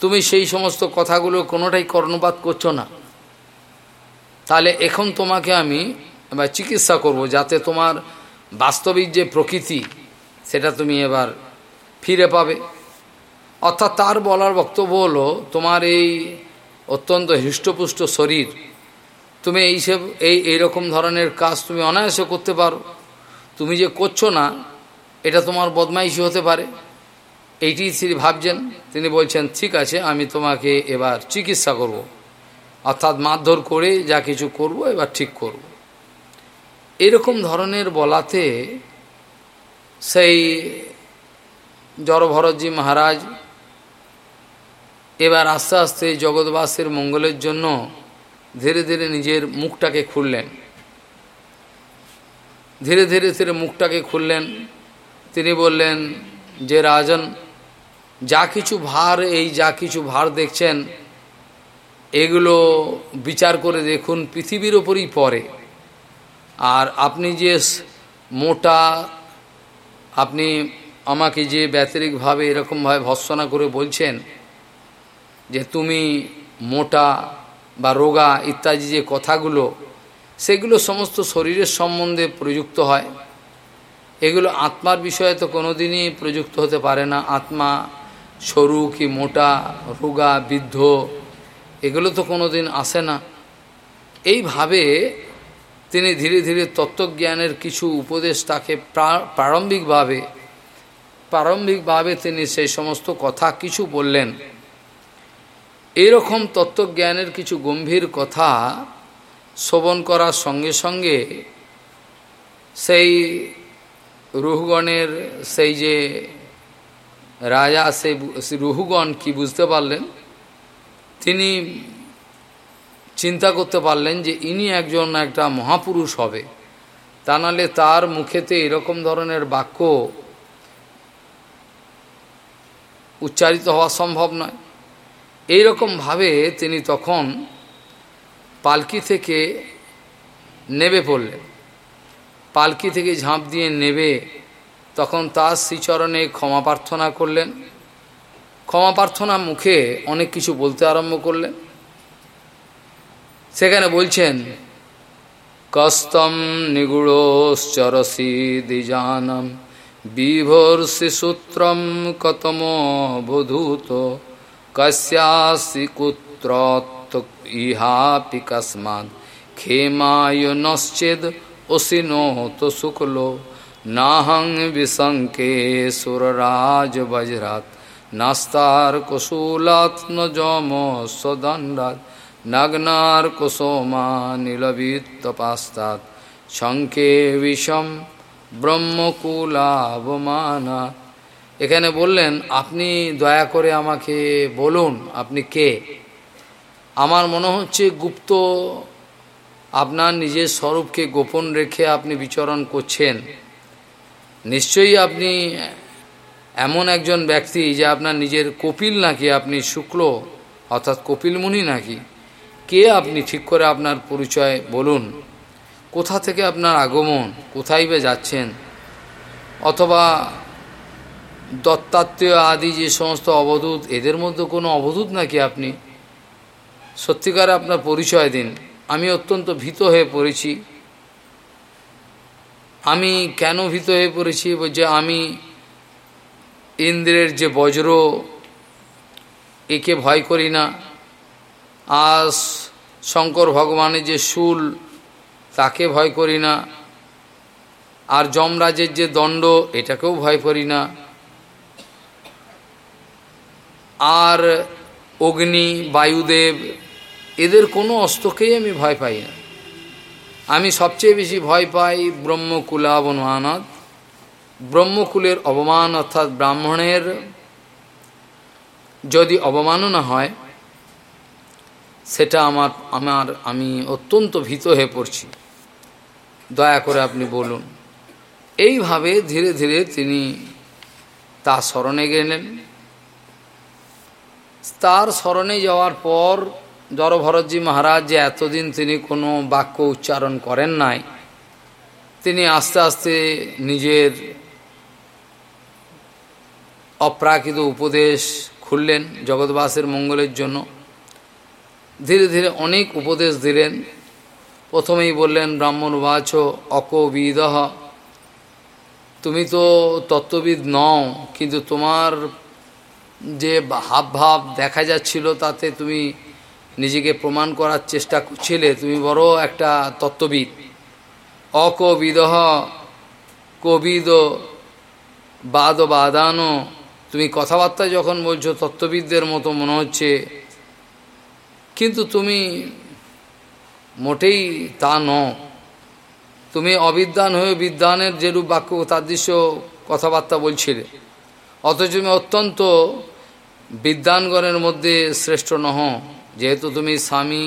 তুমি সেই সমস্ত কথাগুলো কোনোটাই কর্ণপাত করছ না। তাহলে এখন তোমাকে আমি এবার চিকিৎসা করব যাতে তোমার বাস্তবিক যে প্রকৃতি, সেটা তুমি এবার ফিরে পাবে। অর্থাৎ তার বলার বক্তব্য হলো, তোমার এই অত্যন্ত হৃষ্টপুষ্ট শরীর, তুমি এইসব এই এইরকম ধরনের কাজ তুমি অনায়াসে করতে পারো। তুমি যে করছ না, এটা তোমার বদমাইশি হতে পারে। এইটি তিনি ভাবছেন, তিনি বলছেন, ঠিক আছে, আমি তোমাকে এবার চিকিৎসা করব। অর্থাৎ মারধর করে যা কিছু করব, এবার ঠিক করব। এরকম ধরনের বলাতে সেই জড়ভরতজি মহারাজ এবার আস্তে আস্তে জগৎবাসের মঙ্গলের জন্য ধীরে ধীরে নিজের মুখটাকে খুললেন ধীরে ধীরে ধীরে মুখটাকে খুললেন তিনি বললেন, যে রাজন, যা কিছু ভার, এই যা কিছু ভার দেখছেন এগুলো বিচার করে দেখুন, পৃথিবীর ওপরই পড়ে। আর আপনি যে মোটা, আপনি আমাকে যে ব্যতিরিকভাবে এরকমভাবে ভৎসনা করে বলছেন যে তুমি মোটা বা রোগা ইত্যাদি যে কথাগুলো, সেগুলো সমস্ত শরীরের সম্বন্ধে প্রযুক্ত হয়। এগুলো আত্মার বিষয়ে তো কোনোদিনই প্রযুক্ত হতে পারে না। আত্মা সরু কি মোটা, রোগা, বৃদ্ধ এগুলো তো কোনো দিন আসে না। এইভাবে তিনি ধীরে ধীরে তত্ত্বজ্ঞানের কিছু উপদেশ তাকে প্রারম্ভিকভাবে প্রারম্ভিকভাবে তিনি সেই সমস্ত কথা কিছু বললেন। এরকম তত্ত্বজ্ঞানের কিছু গম্ভীর কথা শ্রবণ করার সঙ্গে সঙ্গে সেই রুহগণের, সেই যে রাজা, সেই রুহুগণ কি বুঝতে পারলেন? তিনি চিন্তা করতে পারলেন যে ইনি একজন একটা মহাপুরুষ হবে। তা নাহলে তার মুখেতে এরকম ধরনের বাক্য উচ্চারিত হওয়া সম্ভব নয়। এইরকমভাবে তিনি তখন পালকি থেকে নেবে পড়লেন। পালকি থেকে ঝাঁপ দিয়ে নেবে, তখন তার শ্রীচরণে ক্ষমা প্রার্থনা করলেন। ক্ষমা প্রার্থনা মুখে অনেক কিছু বলতে আরম্ভ করলেন। সেখানে বলছেন, কস্তম নিগুড়শ্চরসি দ্বিজানম বিভর্ষি সূত্রম কতম বধূত, কস্যাসি কুত্র ইহাপি কস্মাৎ, ক্ষেমায় নশ্চেদ অসিনোত শুক্লো নাহং বিশঙ্কে সুররাজ বজ্রাত নাস্তার কুশূলাত ন যম সদণ্ডাত, নগ্নার কুসোমা নীলবিত্তপাস্তাৎ শঙ্কে বিষম ব্রহ্মকুলাবমানা। এখানে বললেন, আপনি দয়া করে আমাকে বলুন, আপনি কে? আমার মনে হচ্ছে গুপ্ত আপনার নিজের স্বরূপকে গোপন রেখে আপনি বিচরণ করছেন। নিশ্চয়ই আপনি এমন একজন ব্যক্তি যে আপনার নিজের কপিল নাকি, আপনি শুক্ল, অর্থাৎ কপিল মুনি নাকি, কে আপনি ঠিক করে আপনার পরিচয় বলুন? কোথা থেকে আপনার আগমন? কোথায় বে যাচ্ছেন? অথবা দত্তাত্মীয় আদি যে সমস্ত অবধূত, এদের মধ্যে কোনো অবধূত নাকি আপনি? সত্যিকারে আপনার পরিচয় দিন। আমি অত্যন্ত ভীত হয়ে পড়েছি। আমি কেন ভীত হয়ে পড়েছি? যে আমি ইন্দ্রের যে বজ্র, একে ভয় করি না। আর শঙ্কর ভগবানের যে শুল তাকে ভয় করি না। আর যমরাজের যে দণ্ড, এটাকেও ভয় করি না। আর অগ্নি, বায়ুদেব, এদের কোনো অস্ত্রকেই আমি ভয় পাই না। আমি সবচেয়ে বেশি ভয় পাই ব্রহ্মকুলাবনাথ ব্রহ্মকুলের অবমান অর্থাৎ ব্রাহ্মণের যদি অবমাননা হয়, সেটা আমার আমার, আমি অত্যন্ত ভীত হয়ে পড়ছি। দয়া করে আপনি বলুন। এইভাবে ধীরে ধীরে তিনি তার স্মরণে গেলেন। তার স্মরণে যাওয়ার পর জড়ভরতজি মহারাজ যে এতদিন তিনি কোনো বাক্য উচ্চারণ করেন নাই, তিনি আস্তে আস্তে নিজের অপ্রাকৃত উপদেশ খুললেন জগৎবাসের মঙ্গলের জন্য। ধীরে ধীরে অনেক উপদেশ দিলেন। প্রথমেই বললেন, ব্রাহ্মণ বাচ অকবিদ তুমি তো তত্ত্ববিদ নও, কিন্তু তোমার যে হাব ভাব দেখা যাচ্ছিল তাতে তুমি নিজেকে প্রমাণ করার চেষ্টা করছিলে। তুমি বড় একটা তত্ত্ববিদ। অকবিদ কবিদ বাদ বাদানো তুমি কথাবার্তা যখন বলছো, তত্ত্ববিদদের মতো মনে হচ্ছে। কিন্তু তুমি মোটেই তা ন তুমি অবিদ্যান হয়ে বিদ্যানের যেরূপ বাক্য তাদৃশ্য কথাবার্তা বলছিলে, অথচ তুমি অত্যন্ত বিদ্যানগণের মধ্যে শ্রেষ্ঠ নহ। যেহেতু তুমি স্বামী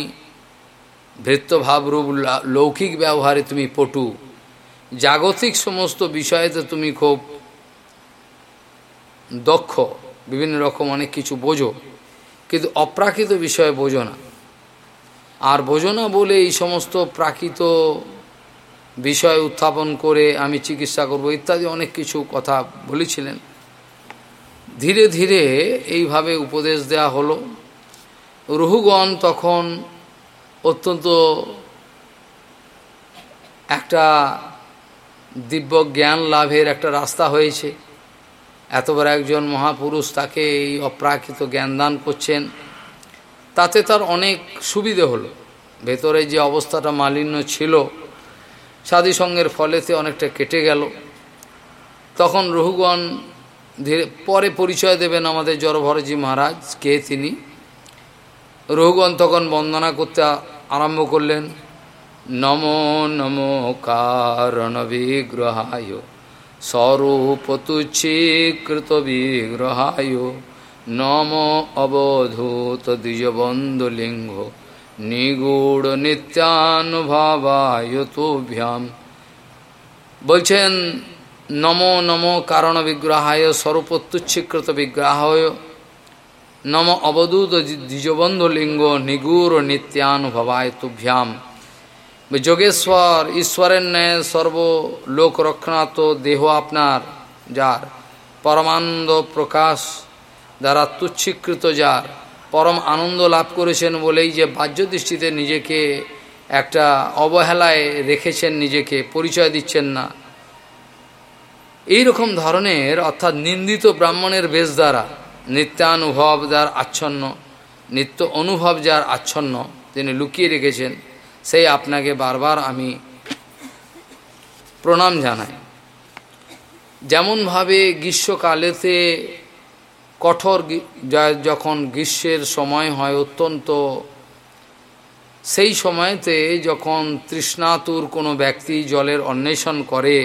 ভৃত্যভাবরূপ লৌকিক ব্যবহারে তুমি পটু। জাগতিক সমস্ত বিষয়েতে তুমি খুব দক্ষ, বিভিন্ন রকম অনেক কিছু বোঝো, কিন্তু অপ্রাকৃত বিষয়ে বোঝো না। আর বোঝো না বলে এই সমস্ত প্রাকৃত বিষয় উত্থাপন করে আমি চিকিৎসা করব ইত্যাদি অনেক কিছু কথা বলেছিলেন। ধীরে ধীরে এইভাবে উপদেশ দেয়া হলো। রুহুগণ তখন অত্যন্ত একটা দিব্য জ্ঞান লাভের একটা রাস্তা হয়েছে। এতবার একজন মহাপুরুষ তাকে এই অপ্রাকৃত জ্ঞান দান করছেন, তাতে তার অনেক সুবিধে হলো। ভেতরে যে অবস্থাটা মালিন্য ছিল, সাধুসঙ্গের ফলেতে অনেকটা কেটে গেল। তখন রহুগণ ধীরে পরে পরিচয় দেবেন আমাদের জড়ভরজি মহারাজ, কে তিনি। রহুগণ তখন বন্দনা করতে আরম্ভ করলেন, নম নম, কারণ বিগ্রহায় স্বরূপতুচ্ছীকৃত বিগ্রহায় নম অবধূত দ্বিজবন্ধুলিঙ্গ। নিগুড় নিত্যানুভাবায় তোভ্যাম বলছেন, নম নম কারণ বিগ্রহায় স্বরূপতুচ্ছীকৃত বিগ্রহায় নম অবধূত দ্বিজবন্ধুলিঙ্গ, নিগুড় নিত্যানুভবায় তুভ্যাম যোগেশ্বর, ঈশ্বরের ন্যায় সর্বলোক রক্ষণাত দেহ আপনার, যার পরমানন্দ প্রকাশ দ্বারা তুচ্ছীকৃত, যার পরম আনন্দ লাভ করেছেন বলেই যে বাহ্য দৃষ্টিতে নিজেকে একটা অবহেলায় রেখেছেন, নিজেকে পরিচয় দিচ্ছেন না। এই রকম ধরনের, অর্থাৎ নিন্দিত ব্রাহ্মণের বেশ দ্বারা, নিত্যানুভব যার আচ্ছন্ন, নিত্য অনুভব যার আচ্ছন্ন তিনি লুকিয়ে রেখেছেন। সেই আপনাকে বারবার আমি প্রণাম জানাই। যেমনভাবে গ্রীষ্মকালেতে কঠোর যখন গ্রীষ্মের সময় হয় অত্যন্ত, সেই সময়তে যখন তৃষ্ণাতুর কোনো ব্যক্তি জলের অন্বেষণ করে,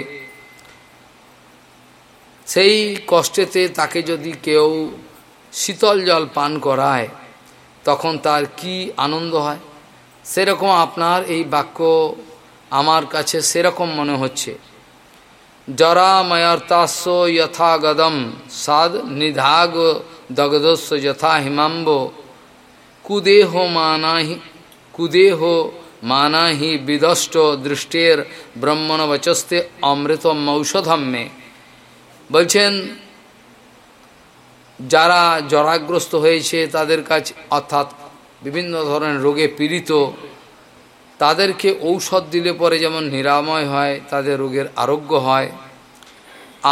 সেই কষ্টেতে তাকে যদি কেউ শীতল জল পান করায়, তখন তার কি আনন্দ হয়? সেরকম আপনার এই বাক্য আমার কাছে সেরকম মনে হচ্ছে। জরা ময়র্তাস্য যথা গদম, সাদ নিধাগ দগদস্য যথা হিমাম্ব। কুদেহ মানাহি কুদেহ মানাহি বিদষ্ট দৃষ্টের ব্রহ্মণ বচস্তে অমৃতম ঔষধম মে। বলছেন, যারা জরাগ্রস্ত হয়েছে তাদের কাছে, অর্থাৎ বিভিন্ন ধরনের রোগে পীড়িত, তাদেরকে ঔষধ দিলে পরে যেমন নিরাময় হয়, তাদের রোগের আরোগ্য হয়।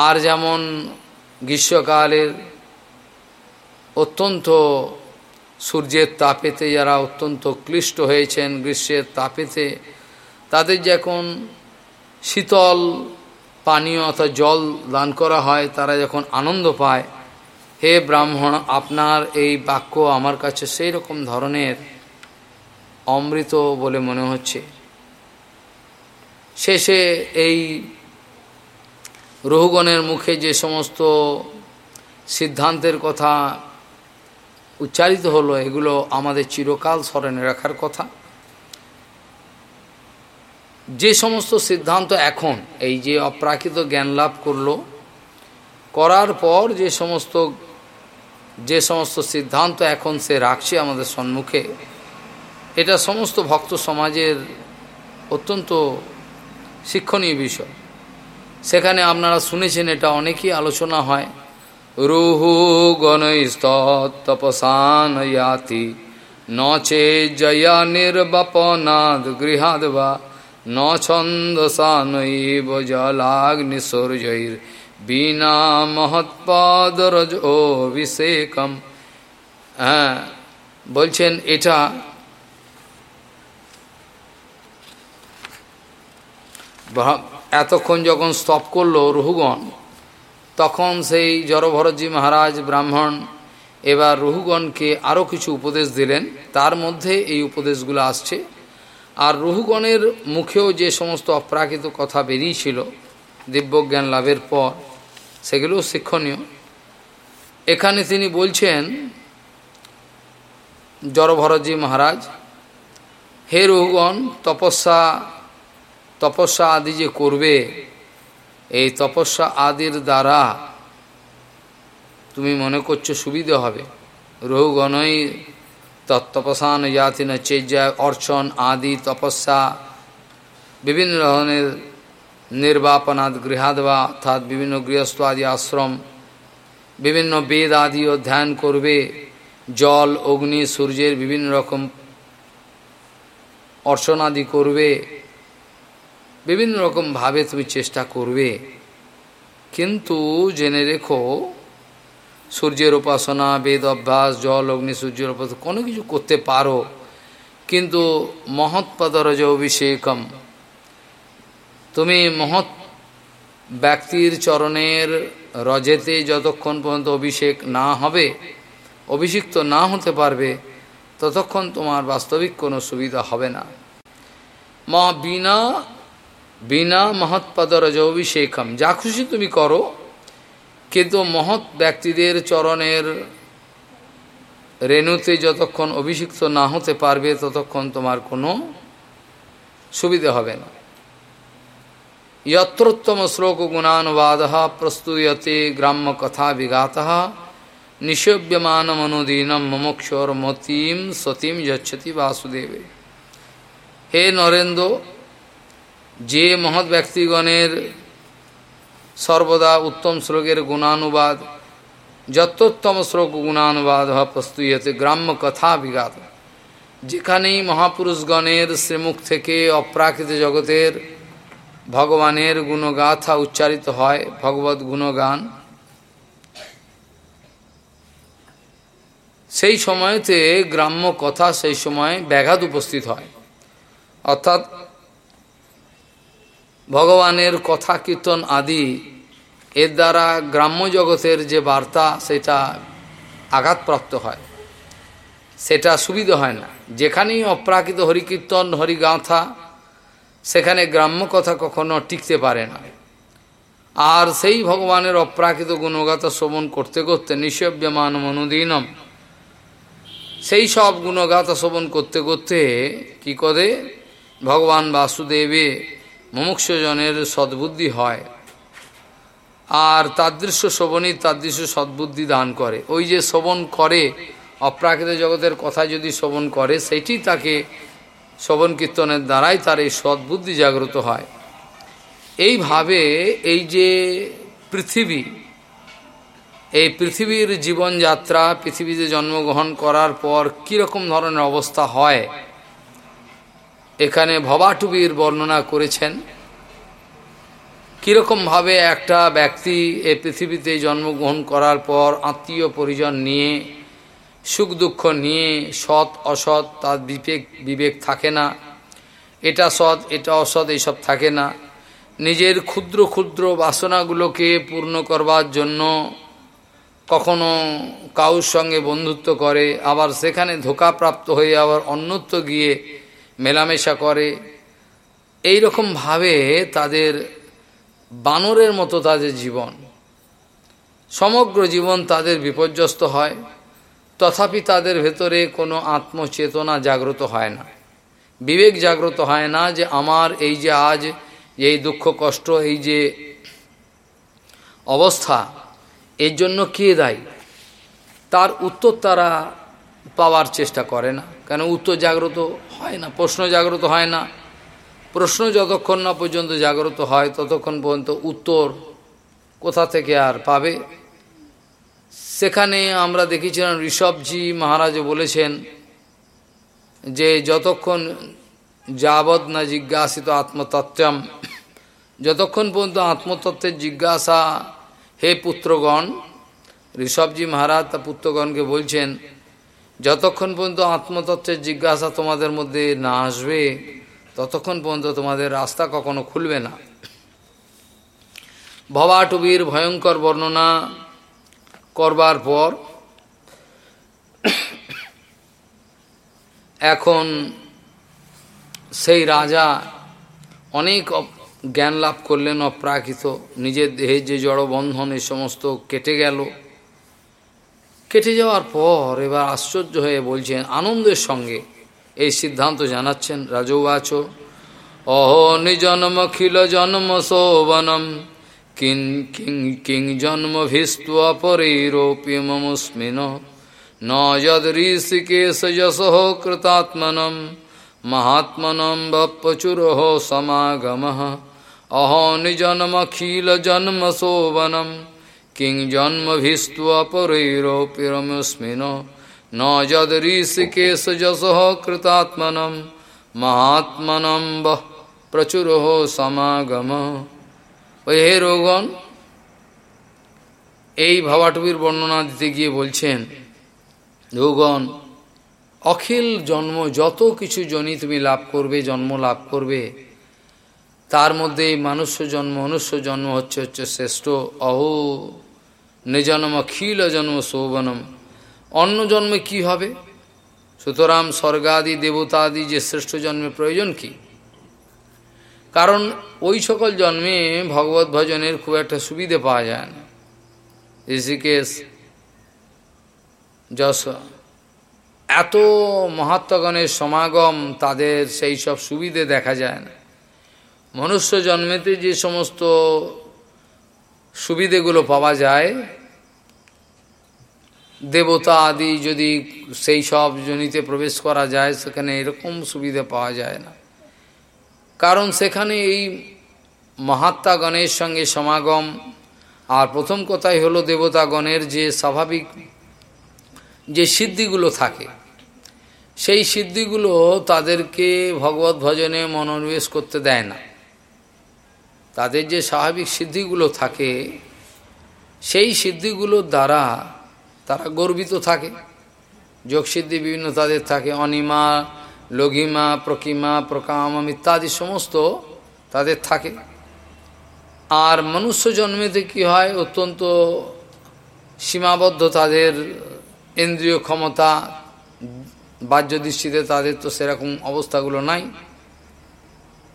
আর যেমন গ্রীষ্মকালের অত্যন্ত সূর্যের তাপেতে যারা অত্যন্ত ক্লিষ্ট হয়েছেন, গ্রীষ্মের তাপেতে, তাদের যখন শীতল পানীয় অর্থাৎ জল দান করা হয়, তারা যখন আনন্দ পায় হে ব্রাহ্মণ, আপনার এই বাক্য আমার কাছে সেই রকম ধরনের অমৃত বলে মনে হচ্ছে। শেষে এই রহুগণের মুখে যে সমস্ত সিদ্ধান্তের কথা উচ্চারিত হলো, এগুলো আমাদের চিরকাল স্মরণে রাখার কথা। যে সমস্ত সিদ্ধান্ত এখন, এই যে অপ্রাকৃত জ্ঞান লাভ করল, করার পর যে সমস্ত যে সমস্ত সিদ্ধান্ত এখন সে রাখছে আমাদের সম্মুখে, এটা সমস্ত ভক্ত সমাজের অত্যন্ত শিক্ষণীয় বিষয়। সেখানে আপনারা শুনেছেন এটা অনেকই আলোচনা হয়, রুহু গণস্তপসান ইয়াতি, নচে জয়া নির্বাপনাদ গৃহাদ বা ন ছন্দসানৈব জলাগ্নিসূর্যৈর বিনা মহৎপদরজ অভিষেকম। হ্যাঁ বলছেন এটা এতক্ষণ যখন স্তপ করল রহুগণ তখন সেই জড়ভরতজি মহারাজ ব্রাহ্মণ এবার রহুগণকে আরও কিছু উপদেশ দিলেন। তার মধ্যে এই উপদেশগুলো আসছে। আর রহুগণের মুখেও যে সমস্ত অপ্রাকৃত কথা বেরিয়েছিল, দিব্যজ্ঞান লাভের পর সেগুলোও শিক্ষণীয়। এখানে তিনি বলছেন, জড়ভরতজি মহারাজ, হে রহুগণ তপস্যা তপস্যা আদি যে করবে, এই তপস্যা আদির দ্বারা তুমি মনে করছ সুবিধে হবে। রহুগণই তত্তপসান জাতি না চেজ্জা অর্চন, আদি, তপস্যা, বিভিন্ন ধরনের নির্বাপনাদ গৃহাদবা, অর্থাৎ বিভিন্ন গৃহস্থ আদি আশ্রম, বিভিন্ন বেদ আদি ধ্যান করবে, জল, অগ্নি, সূর্যের বিভিন্ন রকম অর্চনাদি করবে, বিভিন্ন রকমভাবে তুমি চেষ্টা করবে। কিন্তু জেনে রেখো, সূর্যের উপাসনা, বেদ অভ্যাস, জল, অগ্নি, সূর্যের উপাসনা, কোনো কিছু করতে পারো, কিন্তু মহৎপদরজ অভিষেকম তুমি মহৎ ব্যক্তির চরণের রজেতে যতক্ষণ পর্যন্ত অভিষেক না হবে, অভিষিক্ত না হতে পারবে, ততক্ষণ তোমার বাস্তবিক কোনো সুবিধা হবে না। মা বিনা বিনা মহৎপদরজ অভিষেকম। যা খুশি তুমি করো, কিন্তু মহৎ ব্যক্তিদের চরণের রেণুতে যতক্ষণ অভিষিক্ত না হতে পারবে, ততক্ষণ তোমার কোনো সুবিধে হবে না। यत्रोत्तम श्लोक गुणानुवाद प्रस्तूयते ग्राम्य कथा विगात निषेव्यमान मनोदीनम ममोक्षर मतीम सतीम यच्छति वासुदेवे হে নরেন্দ্র যে মহৎ ব্যক্তিগণের সর্বদা উত্তম শ্লোকের গুণানুবাদ যতোত্তম শ্লোক গুণানুবাদ প্রস্তুয়তে গ্রাম্য কথা বিগাত যেখানেই মহাপুরুষগণের শ্রীমুখ থেকে অপ্রাকৃত জগতের ভগবানের গুণগাথা উচ্চারিত হয়, ভগবত গুণগান। সেই সময়তে গ্রাম্য কথা সেই সময় ব্যাঘাত উপস্থিত হয়। অর্থাৎ ভগবানের কথা কীর্তন আদি এর দ্বারা গ্রাম্য জগতের যে বার্তা, সেটা আঘাতপ্রাপ্ত হয়। সেটা সুবিধা হয় না। যেখানেই অপ্রাকৃত হরিকীর্তন, হরিগাঁথা সেখানে গ্রাম্য কথা কখনো টিকতে পারে না। আর সেই ভগবানের অপ্রাকৃত গুণগাথা শ্রবণ করতে করতে নিঃসব্যমান মনোদীনম। সেই সব গুণগাথা শ্রবণ করতে করতে কি করে? ভগবান বাসুদেবে মুমুক্ষজনের সদ্বুদ্ধি হয়। আর তাদৃশ্য শোভনই তাদৃশ্য সদ্বুদ্ধি দান করে। ওই যে শোভন করে, অপ্রাকৃত জগতের কথা যদি শোভন করে, সেইটি তাকে শ্রবণ কীর্তনের দ্বারাই তার এই সদ্বুদ্ধি জাগ্রত হয়। এইভাবে এই যে পৃথিবী, এই পৃথিবীর জীবনযাত্রা, পৃথিবীতে জন্মগ্রহণ করার পর কীরকম ধরনের অবস্থা হয়, এখানে ভবাটুবির বর্ণনা করেছেন। কীরকমভাবে একটা ব্যক্তি এই পৃথিবীতে জন্মগ্রহণ করার পর আত্মীয় পরিজন নিয়ে সুখ দুঃখ নিয়ে সৎ, অসৎ, তার বিবেক বিবেক থাকে না। এটা সৎ, এটা অসৎ, এইসব থাকে না। নিজের ক্ষুদ্র ক্ষুদ্র বাসনাগুলোকে পূর্ণ করবার জন্য কখনো কাউর সঙ্গে বন্ধুত্ব করে, আবার সেখানে ধোকাপ্রাপ্ত হয়ে আবার অন্যত্র গিয়ে মেলামেশা করে। এই ভাবে তাদের বানরের মতো তাদের জীবন। সমগ্র জীবন তাদের বিপর্যস্ত হয়। তথাপি তাদের ভেতরে কোনো আত্মচেতনা জাগ্রত হয় না। বিবেক জাগ্রত হয় না যে আমার এই যে আজ, এই দুঃখ, কষ্ট, এই যে অবস্থা, এর জন্য কে দায়ী? তার উত্তর তারা পাওয়ার চেষ্টা করে না। কেন? উত্তর জাগ্রত হয় না, প্রশ্ন জাগ্রত হয় না। প্রশ্ন যতক্ষণ না পর্যন্ত জাগ্রত হয়, ততক্ষণ পর্যন্ত উত্তর কোথা থেকে আর পাবে? সেখানে আমরা দেখেছিলাম ঋষভজি মহারাজ বলেছেন যে যতক্ষণ যাবৎ না জিজ্ঞাসিত আত্মতত্ত্বম, যতক্ষণ পর্যন্ত আত্মতত্ত্বের জিজ্ঞাসা হে পুত্রগণ, ঋষভজি মহারাজ তা পুত্রগণকে বলছেন, যতক্ষণ পর্যন্ত আত্মতত্ত্বের জিজ্ঞাসা তোমাদের মধ্যে না আসবে, ততক্ষণ পর্যন্ত তোমাদের রাস্তা কখনো খুলবে না। ভবাটুবির ভয়ঙ্কর বর্ণনা করবার পর এখন সেই রাজা অনেক জ্ঞান লাভ করলেন, অপ্রাকৃত। নিজের দেহে যে জড়বন্ধন এই সমস্ত কেটে গেল। কেটে যাওয়ার পর এবার আশ্চর্য হয়ে বলছেন, আনন্দের সঙ্গে এই সিদ্ধান্ত জানাচ্ছেন রাজৌবাচ অহো নিজন্মখিল জন্ম শোভনম। किं किं किं जन्मभिस्त्वपरैरोऽपि ममुस्मिन् न। यदृषिकेशयशो कृतात्म महात्मनं बपचुर समागमः। अहो निजन्मखिलजन्मशोभनं किं जन्मभिस्त्वपरैरोऽपि रमस्मिन् न। यदृषिकेशयशः कृतात्मनं, महात्मनं वः प्रचुर समागमः। ওই হে রোগন এই ভাবাটুবির বর্ণনা দিতে গিয়ে বলছেন রোগন অখিল জন্ম যত কিছু জনি তুমি লাভ করবে, জন্ম লাভ করবে, তার মধ্যে মানুষ্য জন্ম, মনুষ্য জন্ম হচ্ছে হচ্ছে শ্রেষ্ঠ। অহো, নিজন্ম অখিল জন্ম শোভনম। অন্য জন্মে কি হবে? সুতরাং স্বর্গাদি, দেবতাদি যে শ্রেষ্ঠ জন্মের প্রয়োজন কি? কারণ ওই সকল জন্মে ভগবত ভজনের খুব একটা সুবিধে পাওয়া যায় না। ঋষিকেশ যশ এত মহাত্মগণের সমাগম তাদের সেই সব সুবিধে দেখা যায় না। মনুষ্য জন্মেতে যে সমস্ত সুবিধেগুলো পাওয়া যায়, দেবতা আদি যদি সেই সব জনিতে প্রবেশ করা যায়, সেখানে এরকম সুবিধা পাওয়া যায় না। কারণ সেখানে এই মহাত্মাগণের সঙ্গে সমাগম, আর প্রথম কথাই হলো দেবতাগণের যে স্বাভাবিক যে সিদ্ধিগুলো থাকে। সেই সিদ্ধিগুলো তাদেরকে ভগবত ভজনে মনোনিবেশ করতে দেয় না। তাদের যে স্বাভাবিক সিদ্ধিগুলো থাকে, সেই সিদ্ধিগুলোর দ্বারা তারা গর্বিত থাকে। যোগসিদ্ধি বিভিন্ন তাদের থাকে, অনিমা লঘিমা, প্রকিমা প্রকাম ইত্যাদি সমস্ত তাদের থাকে। আর মনুষ্য জন্মেতে কি হয়? অত্যন্ত সীমাবদ্ধ তাদের ইন্দ্রিয় ক্ষমতা বাহ্য দৃষ্টিতে তাদের তো সেরকম অবস্থাগুলো নাই।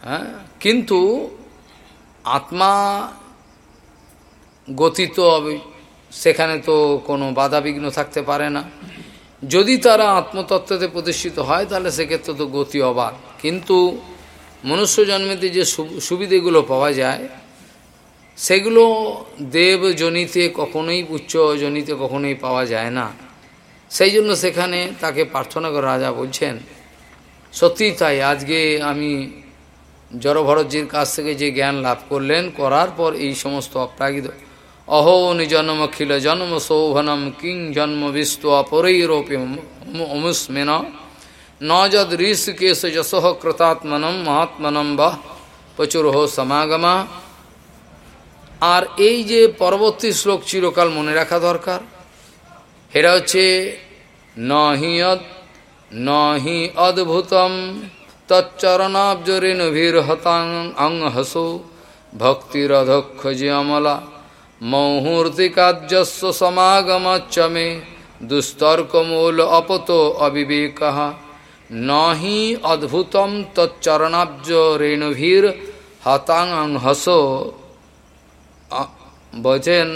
হ্যাঁ? কিন্তু আত্মা গতি তো সেখানে তো কোনো বাধাবিঘ্ন থাকতে পারে না। যদি তারা আত্মতত্ত্বতে প্রতিষ্ঠিত হয়, তাহলে সেক্ষেত্রে তো গতি অবাক। কিন্তু মনুষ্য জন্মেতে যে সুবিধেগুলো পাওয়া যায়, সেগুলো দেব জনিতে কখনোই উচ্চ জনিতে কখনোই পাওয়া যায় না। সেই জন্য সেখানে তাকে প্রার্থনা করে রাজা বলছেন, সত্যি তাই, আজকে আমি জড়ভরতজির কাছ থেকে যে জ্ঞান লাভ করলেন, করার পর এই সমস্ত অপ্রাকৃত অহো নিজন্মখিল জন্ম শোভনম কিং জন্ম বিস্তু অপরৈরোপি অমুস্মেন ন যদ ঋষিকেশ যশ কৃতাত্মনম মহাত্মনম বা প্রচুর সমাগমা আর এই যে পরবর্তী শ্লোক চিরকাল মনে রাখা দরকার এটা হচ্ছে নহিয়দ নহি অদ্ভুতম তচ্চরণাব্জরেণুভির্হতাং অংহসো ভক্তিরধক্ষ যে অমলা মৌহূর্তিকার্যস্ব সমাগমচ্চ মে দুস্তর্কমূল অপত অবিবেক। নহি অদ্ভুতম তচ্চরণাব্জ রেণুভীর হতাং হস। বলছেন,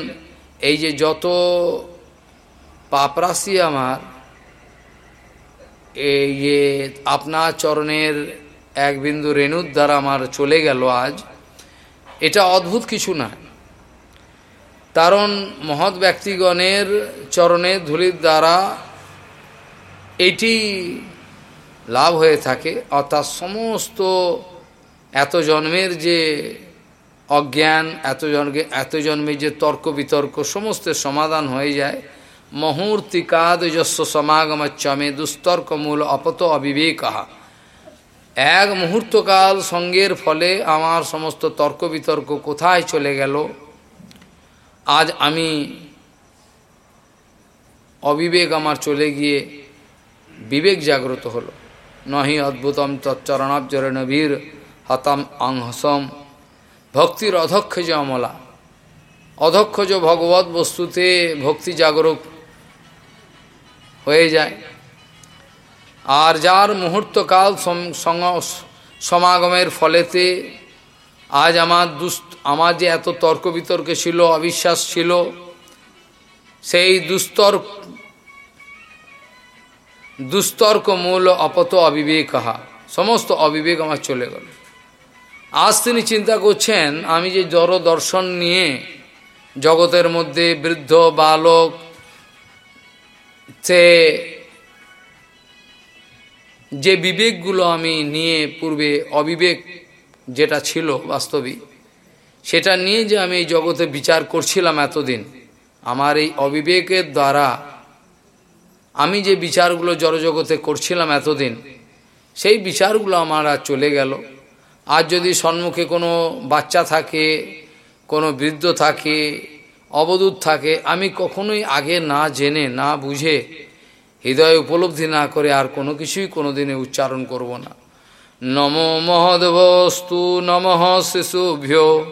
এই যে যত পাপরাশি আমার এই যে আপনার চরণের এক বিন্দু রেণুর দ্বারা আমার চলে গেল আজ, এটা অদ্ভুত কিছু না কারণ মহৎ ব্যক্তিগণের চরণের ধুলির দ্বারা এটি লাভ হয়ে থাকে, অর্থাৎ সমস্ত এত জন্মের যে অজ্ঞান, এত জন্মে, এত জন্মের যে তর্ক বিতর্ক সমস্ত সমাধান হয়ে যায়। মুহূর্তিকাদযস্য সমাগমচ্ছমে দুস্তর্ক মূল অপত অবিবেক। এক মুহূর্তকাল সঙ্গের ফলে আমার সমস্ত তর্ক বিতর্ক কোথায় চলে গেল? আজ আমি অবিবেক আমার চলে গিয়ে বিবেক জাগ্রত হলো। নহি অদ্ভুতম তৎচরণাব্জরে নবীর হতাম অংহসম ভক্তির অধক্ষ যে অমলা। যে ভগবত বস্তুতে ভক্তি জাগরক হয়ে যায়। আর যার মুহূর্তকাল সমাগমের ফলেতে আজ আমার দুস্ত, আমার যে এত তর্ক বিতর্কে ছিল, অবিশ্বাস ছিল, সেই দুস্তর দুস্তর্ক মূল অপত অবিবেক সমস্ত অবিবেক আমার চলে গেল। আজ তিনি চিন্তা করছেন, আমি যে জড় দর্শন নিয়ে জগতের মধ্যে বৃদ্ধ, বালক, সে যে বিবেকগুলো আমি নিয়ে পূর্বে অবিবেক যেটা ছিল বাস্তবিক সেটা নিয়ে যে আমি এই জগতে বিচার করছিলাম এতদিন, আমার এই অবিবেকের দ্বারা আমি যে বিচারগুলো জড়জগতে করছিলাম এতদিন, সেই বিচারগুলো আমার আর চলে গেল। আর যদি সম্মুখে কোনো বাচ্চা থাকে, কোনো বৃদ্ধ থাকে অবদূত থাকে, আমি কখনোই আগে না জেনে, না বুঝে, হৃদয় উপলব্ধি না করে আর কোনো কিছুই কোনো দিনে উচ্চারণ করব না। নম মহদবস্তু নম শিশুভ্য,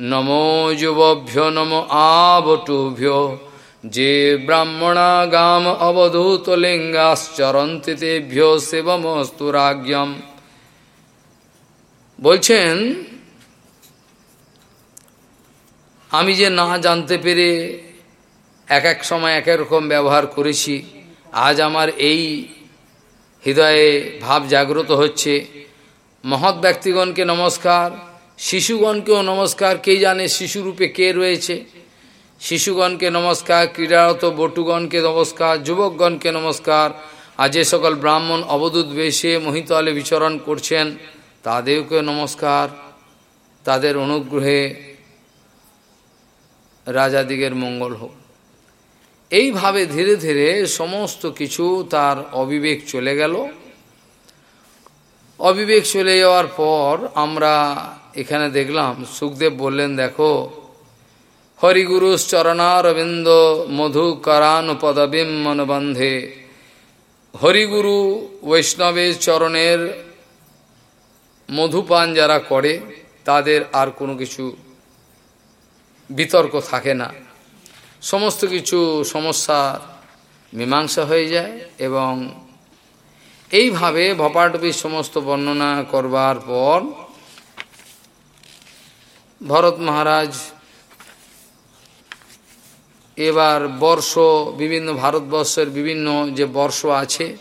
নমো যুবভ্য নম আবটুভ্য। যে ব্রাহ্মণা গাম অবধূত লিঙ্গাশ্চরন্তি তেভ্য শিবমস্তু রাজ্ঞম। বলছেন, আমি যে না জানতে পেরে এক এক সময় এক রকম ব্যবহার করেছি, আজ আমার এই হৃদয়ে ভাব জাগ্রত হচ্ছে। মহৎ ব্যক্তিগণকে নমস্কার, শিশুগণকেও নমস্কার, কে জানে শিশুরূপে কে রয়েছে? শিশুগণকে নমস্কার, ক্রীড়ারত বটুগণকে নমস্কার, যুবকগণকে নমস্কার। আর যে সকল ব্রাহ্মণ অবদূত বেশে মহিতলে বিচরণ করছেন তাদেরকে নমস্কার। তাদের অনুগ্রহে রাজাদিগের মঙ্গল হোক। এইভাবে ধীরে ধীরে সমস্ত কিছু তার অবিবেক চলে গেল। অবিবেক চলে যাওয়ার পর আমরা এখানে দেখলাম, সুখদেব বললেন, দেখো হরিগুরুস চরণারবিন্দ মধু করান পদবিম মনবন্ধে, হরিগুরু বৈষ্ণবের চরণের মধুপান যারা করে, তাদের আর কোনো কিছু বিতর্ক থাকে না। সমস্ত কিছু সমস্যা মীমাংসা হয়ে যায় এবং এইভাবে ভপাটবির সমস্ত বর্ণনা করবার পর ভরত মহারাজ এবার বর্ষ, বিভিন্ন ভারতবর্ষের বিভিন্ন যে বর্ষ আছে,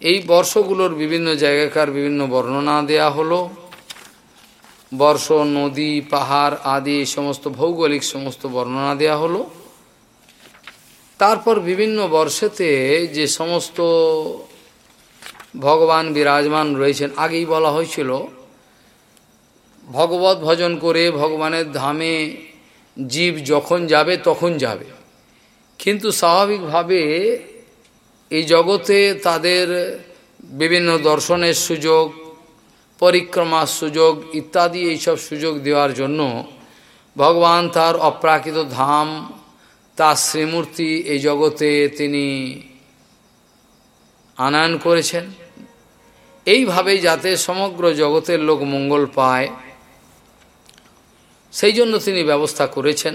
এই বর্ষগুলোর বিভিন্ন জায়গাকার বিভিন্ন বর্ণনা দেয়া হলো। বর্ষ, নদী, পাহাড় আদি, সমস্ত ভৌগোলিক সমস্ত বর্ণনা দেয়া হলো। তারপর বিভিন্ন বর্ষেতে যে সমস্ত ভগবান বিরাজমান রয়েছেন। আগেই বলা হয়েছিল, ভগবত ভজন করে ভগবানের ধামে জীব যখন যাবে তখন যাবে। কিন্তু স্বাভাবিকভাবে এই জগতে তাদের বিভিন্ন দর্শনের সুযোগ, পরিক্রমার সুযোগ ইত্যাদি এইসব সুযোগ দেওয়ার জন্য ভগবান তার অপ্রাকৃত ধাম, তার শ্রীমূর্তি এই জগতে তিনি আনয়ন করেছেন। এইভাবে যাতে সমগ্র জগতের লোক মঙ্গল পায়, সেই জন্য তিনি ব্যবস্থা করেছেন।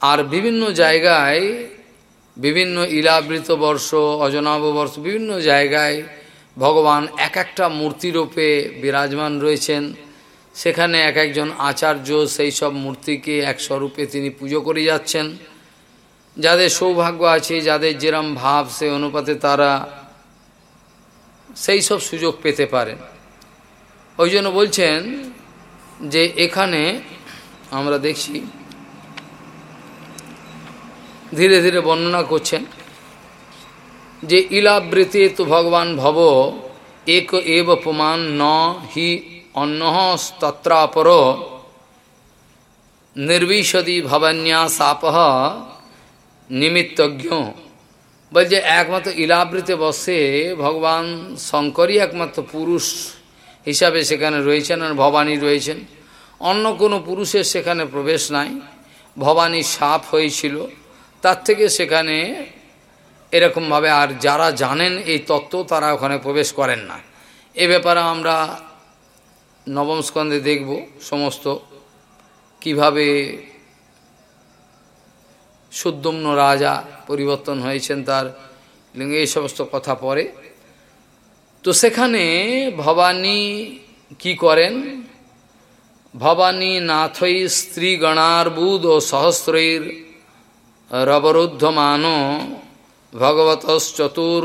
আর বিভিন্ন জায়গায় বিভিন্ন ইলাবৃত বর্ষ, অজনাব বর্ষ, বিভিন্ন জায়গায় ভগবান এক একটা মূর্তিরূপে বিরাজমান রয়েছেন। সেখানে এক একজন আচার্য সেই সব মূর্তিকে এক স্বরূপে তিনি পুজো করে যাচ্ছেন। যাদের সৌভাগ্য আছে, যাদের যেরম ভাব, সে অনুপাতে তারা সেই সব সুযোগ পেতে পারেন। ওই জন্য বলছেন যে এখানে আমরা দেখছি, ধীরে ধীরে বর্ণনা করছেন যে ইলাবৃতে তো ভগবান ভব এক এব পুমান ন হি অন্য তত্রাপর নির্বিশদি ভবন্যাসাপহ নিমিত্তজ্ঞ। বলছে, একমাত্র ইলাবৃতে বসে ভগবান শঙ্করই একমাত্র পুরুষ হিসাবে সেখানে রয়েছেন আর ভবানী রয়েছেন। অন্য কোনো পুরুষের সেখানে প্রবেশ নাই। ভবানী সাপ হয়েছিল। তার থেকে সেখানে এরকমভাবে আর যারা জানেন এই তত্ত্ব, তারা ওখানে প্রবেশ করেন না। এ ব্যাপারে আমরা নবম স্কন্ধে দেখব সমস্ত কীভাবে সুদ্যম্ন রাজা পরিবর্তন হয়েছেন তার লিঙ্গে এই সমস্ত কথা পরে। তো সেখানে ভবানী কি করেন? ভবানী নাথই স্ত্রীগণার্বুদ ও সহস্রৈর রবরুদ্ধমান ভগবতশ্চতুর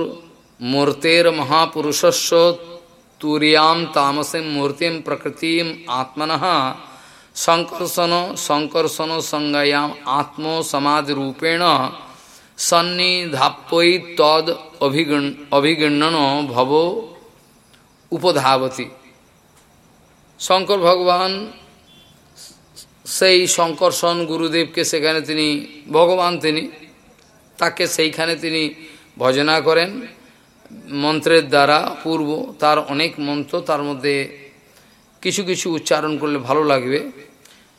মূর্তের মহাপুরুষস্ব তুরিয়াম তামসিম মূর্তিম প্রকৃতিম আত্মন সংকর্ষণ সংকর্ষণ সংজ্ঞায়াম আত্ম সমাধিরূপেণ সন্নিধাপ্যই তদ অভিগণন ভব উপধাবতী শঙ্কর ভগবান সেই শঙ্কর্ষণ গুরুদেবকে সেখানে তিনি ভগবান তিনি তাকে সেইখানে তিনি ভজনা করেন মন্ত্রের দ্বারা পূর্ব তার অনেক মন্ত্র তার মধ্যে কিছু কিছু উচ্চারণ করলে ভালো লাগবে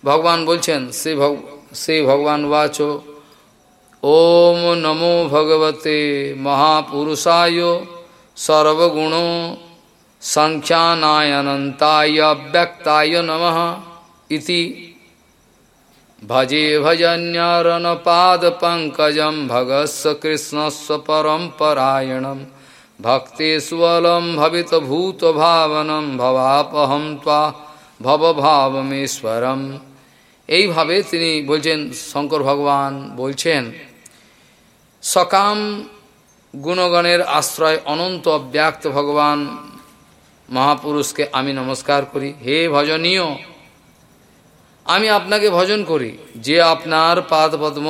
ভগবান বলছেন সে ভগ সে ভগবান বাচ ওম নমো ভগবতে মহাপুরুষায় সর্বগুণ সংখ্যানায়নন্তায় ব্যক্তায় নম ইতি ভজে ভজন্যারণপাদপঙ্কজম ভগস্ব কৃষ্ণস্ব পরম্পরায়ণম ভক্তেষ্বলম ভবিতভূতভাবনম ভবাপহম ত্বা ভবভাবমেশ্বরম এইভাবে তিনি বলছেন, শঙ্কর ভগবান বলছেন, সকাম গুণগণের আশ্রয় অনন্ত অব্যাক্ত ভগবান মহাপুরুষকে আমি নমস্কার করি। হে ভজনীয়, আমি আপনাকে ভজন করি, যে আপনার পাদ পদ্ম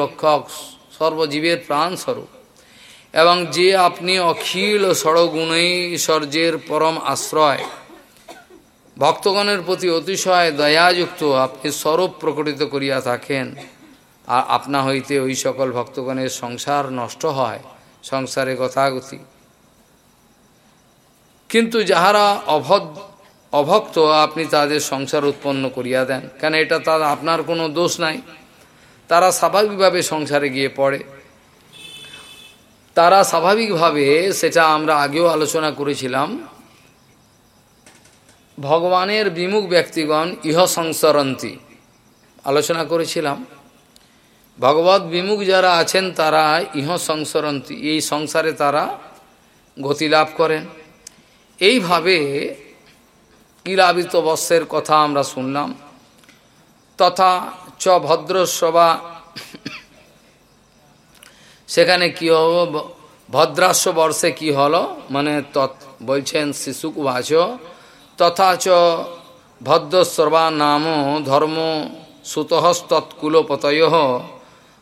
রক্ষক, সর্বজীবের প্রাণ স্বরূপ এবং যে আপনি অখিল ষড়গুণৈশ্বর্যের পরম আশ্রয়, ভক্তগণের প্রতি অতিশয় দয়াযুক্ত আপনি স্বরূপ প্রকটিত করিয়া থাকেন, আর আপনা হইতে ওই সকল ভক্তগণের সংসার নষ্ট হয়, সংসারে গতাগতি। কিন্তু যাহারা অভদ, অভক্ত আপনি তাদের সংসার উৎপন্ন করিয়া দেন, কেন এটা তার আপনার কোনো দোষ নাই। তারা স্বাভাবিকভাবে সংসারে গিয়ে পড়ে। তারা স্বাভাবিকভাবে সেটা আমরা আগেও আলোচনা করেছিলাম। ভগবানের বিমুখ ব্যক্তিগণ ইহ সংসরন্তী আলোচনা করেছিলাম। ভগবত বিমুখ যারা আছেন তারা ইহ সংসরন্তী, এই সংসারে তারা গতি লাভ করেন। এইভাবে কিলাবিত বৎসের কথা আমরা শুনলাম। তথা চ ভদ্রসভা সেখানে কি হব ভদ্রাস্য বর্ষে কি হলো? মানে তৎ বলছেন শিশুক বাচ তথা চ ভদ্রসর্বা নাম ধর্ম সুতহস্তৎকুলপতয়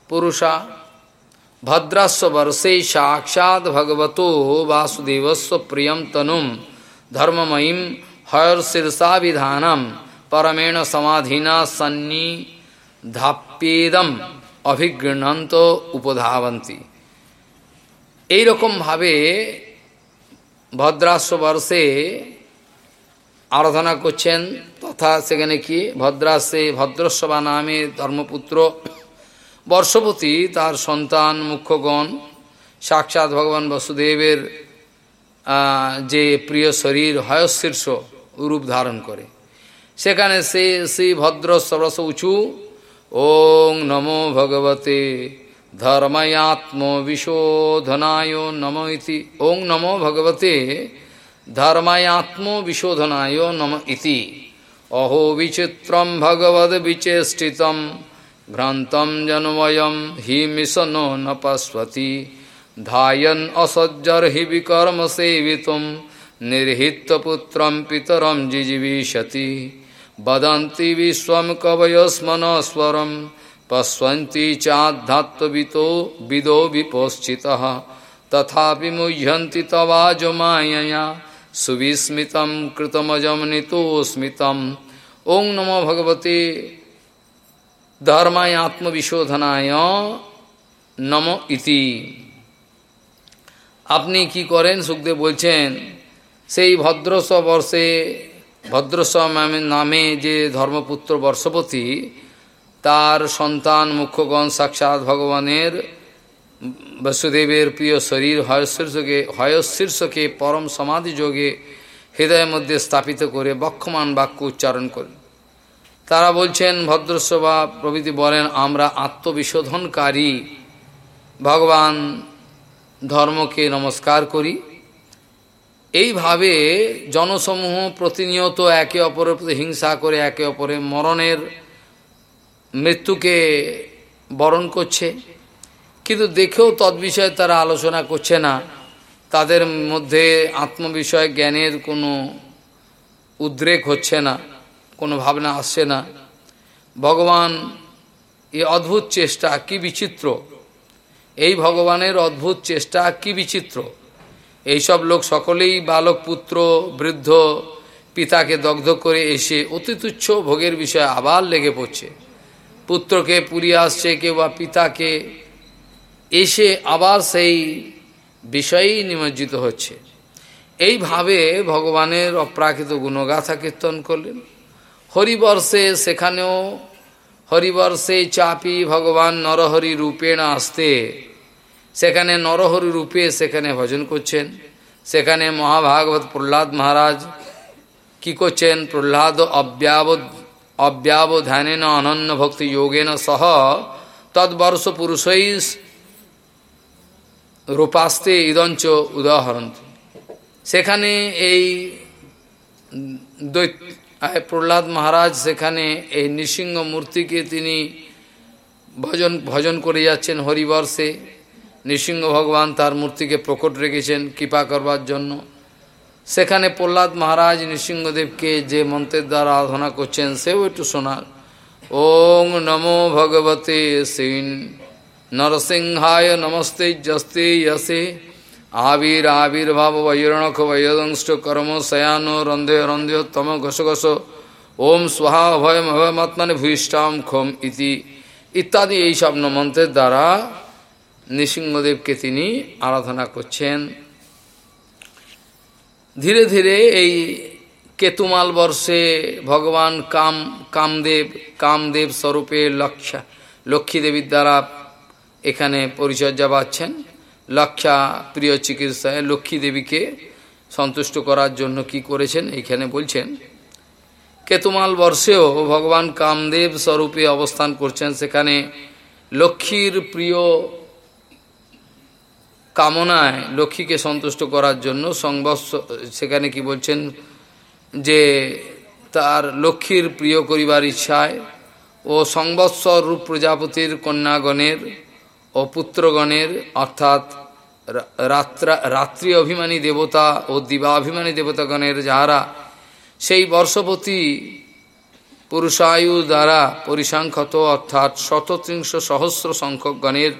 পুরুষা। ভদ্রাস্য বর্ষে সাক্ষাৎ ভগবত বাসুদেবস্ব প্রিয়ম তনুম। ধর্মময়ীম হয়র্শীর্ষাভিধানম পরমেণ সমাধিনা সন্নি অভিগৃণন্ত উপধাবন্তী। এইরকমভাবে ভদ্রাস্য বর্ষে আরাধনা করছেন তথা সেখানে কি ভদ্রাসে ভদ্রস্ববা নামে ধর্মপুত্র বর্ষপতি, তার সন্তান, মুখ্যগণ, সাক্ষাৎ ভগবান বসুদেবের যে প্রিয় শরীর হয়শীর্ষ রূপ ধারণ করে। সেখানে সে শ্রী ভদ্র সরস উঁচু ওং নমো ভগবতে ধর্ময়াত্ম বিশোধনায় নম ইতি। ওং নমো ভগবতে ধর্মায়াত্ম বিশোধনায় নম ইতি। অহো বিচিত্রম ভগবদ বিচেষ্টিতম ভ্রান্তম জন্ময়ম হি মিশনো ন পশ্বতি ধায়ন অসজ্জর হি বিকর্ম সেবিতুম নির্হিতপুত্রম পিতরম জিজীবিশতি বদন্তি বিশ্বম কবয়স্মনস্বরম পশ্যন্তি চাধ্যাত্মবিতো বিদো বিপশ্চিত তথাপি মুহ্যন্তি তবাজ মায়া সুবিস্মিতম কৃতমজম নিতোস্মিতম ওং নমো ভগবতে ধর্মায় আত্মবিশোধনায় নম ইতি আপনি কি করেন সুখদেব বলছেন সেই ভদ্রস বর্ষে ভদ্রস নামে যে ধর্মপুত্র বর্ষপতি, তার সন্তান মুখ্যগণ সাক্ষাৎ ভগবানের বসুদেবের প্রিয় শরীর হয়শীর্ষকে হয়শীর্ষকে পরম সমাধি যোগে হৃদয়ের মধ্যে স্থাপিত করে বক্ষমান বাক্য উচ্চারণ করেন। তারা বলছেন, ভদ্রসভা প্রভৃতি বলেন, আমরা আত্মবিশোধনকারী। ভগবান ধর্মকে নমস্কার করি এইভাবে জনসমূহ প্রতিনিয়ত একে অপরের প্রতি হিংসা করে একে অপরের মরণের মৃত্যুকে বরণ করছে। কিন্তু দেখেও তৎবিষয়ে তারা আলোচনা করছে না। তাদের মধ্যে আত্মবিষয় জ্ঞানের কোনো উদ্রেক হচ্ছে না, কোনো ভাবনা আসছে না। ভগবান এই অদ্ভুত চেষ্টা, কি বিচিত্র। এই ভগবানের অদ্ভুত চেষ্টা, কি বিচিত্র। এইসব লোক সকলেই বালক, পুত্র, বৃদ্ধ, পিতাকে দগ্ধ করে এসে অতি তুচ্ছ ভোগের বিষয়ে আবার লেগে পড়ছে। পুত্রকে পুড়িয়ে আসছে, কেউ বা পিতাকে এসে আবার সেই বিষয়েই নিমজ্জিত হচ্ছে। এইভাবে ভগবানের অপ্রাকৃত গুণগাথা কীর্তন করলেন। হরিবর্ষে সেখানেও হরিবর্ষে চাপি ভগবান নরহরি রূপেণ আসতে সেখানে নরহরি রূপে সেখানে ভজন করছেন। সেখানে মহাভাগবত প্রহ্লাদ মহারাজ কি করছেন? প্রহ্লাদ অব্যাবধ, অব্যাবধানেন অনন্য ভক্তি যোগেন সহ তদ্বর্ষ পুরুষই রূপাস্তে ইদঞ্চ উদাহরণ সেখানে এই দৈত প্রহ্লাদ মহারাজ সেখানে এই নৃসিংহ মূর্তিকে তিনি ভজন ভজন করে যাচ্ছেন হরিবর্ষে। নৃসিংহ ভগবান তার মূর্তিকে প্রকট রেখেছেন, কৃপা করবার জন্য। সেখানে প্রহ্লাদ মহারাজ নৃসিংহদেবকে যে মন্ত্রের দ্বারা আরাধনা করছেন, সেও একটু শোনার ওং নমো ভগবতে শ্রীন নরসিংহায় নমস্তে জস্তে ইয়সে। আবির আবির্ভাব বৈরণক বৈদংষ্ট কর্ম শয়ানো রন্ধে রন্ধে তম ঘষ ঘষ ওম স্বাহা অভয়ম অভয়মাত্মানে ভূয়িষ্ঠাম খোম ইতি। ইত্যাদি এই সব মন্ত্রের দ্বারা নৃসিংহদেবকে তিনি আরাধনা করছেন। ধীরে ধীরে এই কেতুমাল বর্ষে ভগবান কাম, কামদেব কামদেব স্বরূপে লক্ষা, লক্ষ্মী দেবীর এখানে পরিচর্যা পাচ্ছেন। লক্ষা প্রিয় চিকিৎসায় লক্ষ্মী দেবীকে সন্তুষ্ট করার জন্য কি করেছেন এইখানে বলছেন, কেতুমাল বর্ষেও ভগবান কামদেব স্বরূপে অবস্থান করছেন। সেখানে লক্ষ্মীর প্রিয় কামনায় লক্ষ্মীকে সন্তুষ্ট করার জন্য সংবৎস, সেখানে কি বলছেন, যে তার লক্ষ্মীর প্রিয় করিবার ইচ্ছায় ও সংবৎসর রূপ প্রজাপতির কন্যাগণের ও পুত্রগণের, অর্থাৎ রাত্রা অভিমানী দেবতা ও দিবাভিমানী দেবতাগণের যাহারা সেই বর্ষপতি পুরুষায়ু দ্বারা পরিসংখ্যত, অর্থাৎ শতত্রিংশ সহস্র সংখ্যক গণের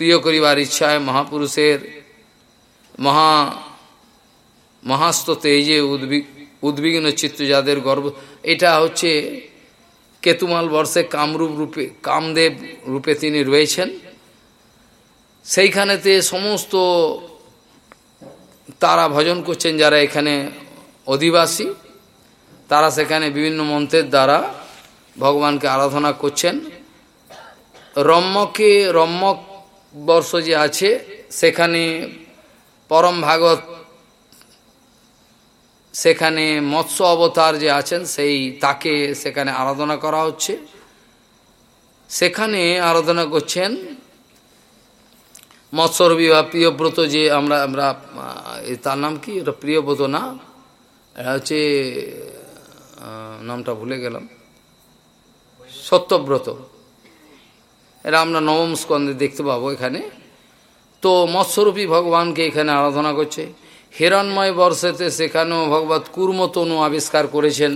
প্রিয় করিবার ইচ্ছায় মহাপুরুষের মহা মহাস্ত তেজে উদ্বিগ, উদ্বিগ্ন চিত্ত যাদের গর্ব, এটা হচ্ছে কেতুমাল বর্ষে কামরূপ রূপে, কামদেব রূপে তিনি রয়েছেন। সেইখানেতে সমস্ত তারা ভজন করছেন যারা এখানে অধিবাসী। তারা সেখানে বিভিন্ন মন্ত্রের দ্বারা ভগবানকে আরাধনা করছেন। রম্যকে, রম্যক বর্ষ যে আছে, সেখানে পরম ভাগবত, সেখানে মৎস্য অবতার যে আছেন, সেই তাকে সেখানে আরাধনা করা হচ্ছে। সেখানে আরাধনা করছেন মৎস্যরবি বা প্রিয়ব্রত যে আমরা আমরা তার নাম কি? এটা প্রিয়ব্রত না? এটা হচ্ছে নামটা ভুলে গেলাম। সত্যব্রত। এটা আমরা নবম স্কন্ধে দেখতে পাবো এখানে। তো মৎস্যরূপী ভগবানকে এখানে আরাধনা করছে। হিরণময় বর্ষেতে সেখানেও ভগবত কুর্মতনু আবিষ্কার করেছেন।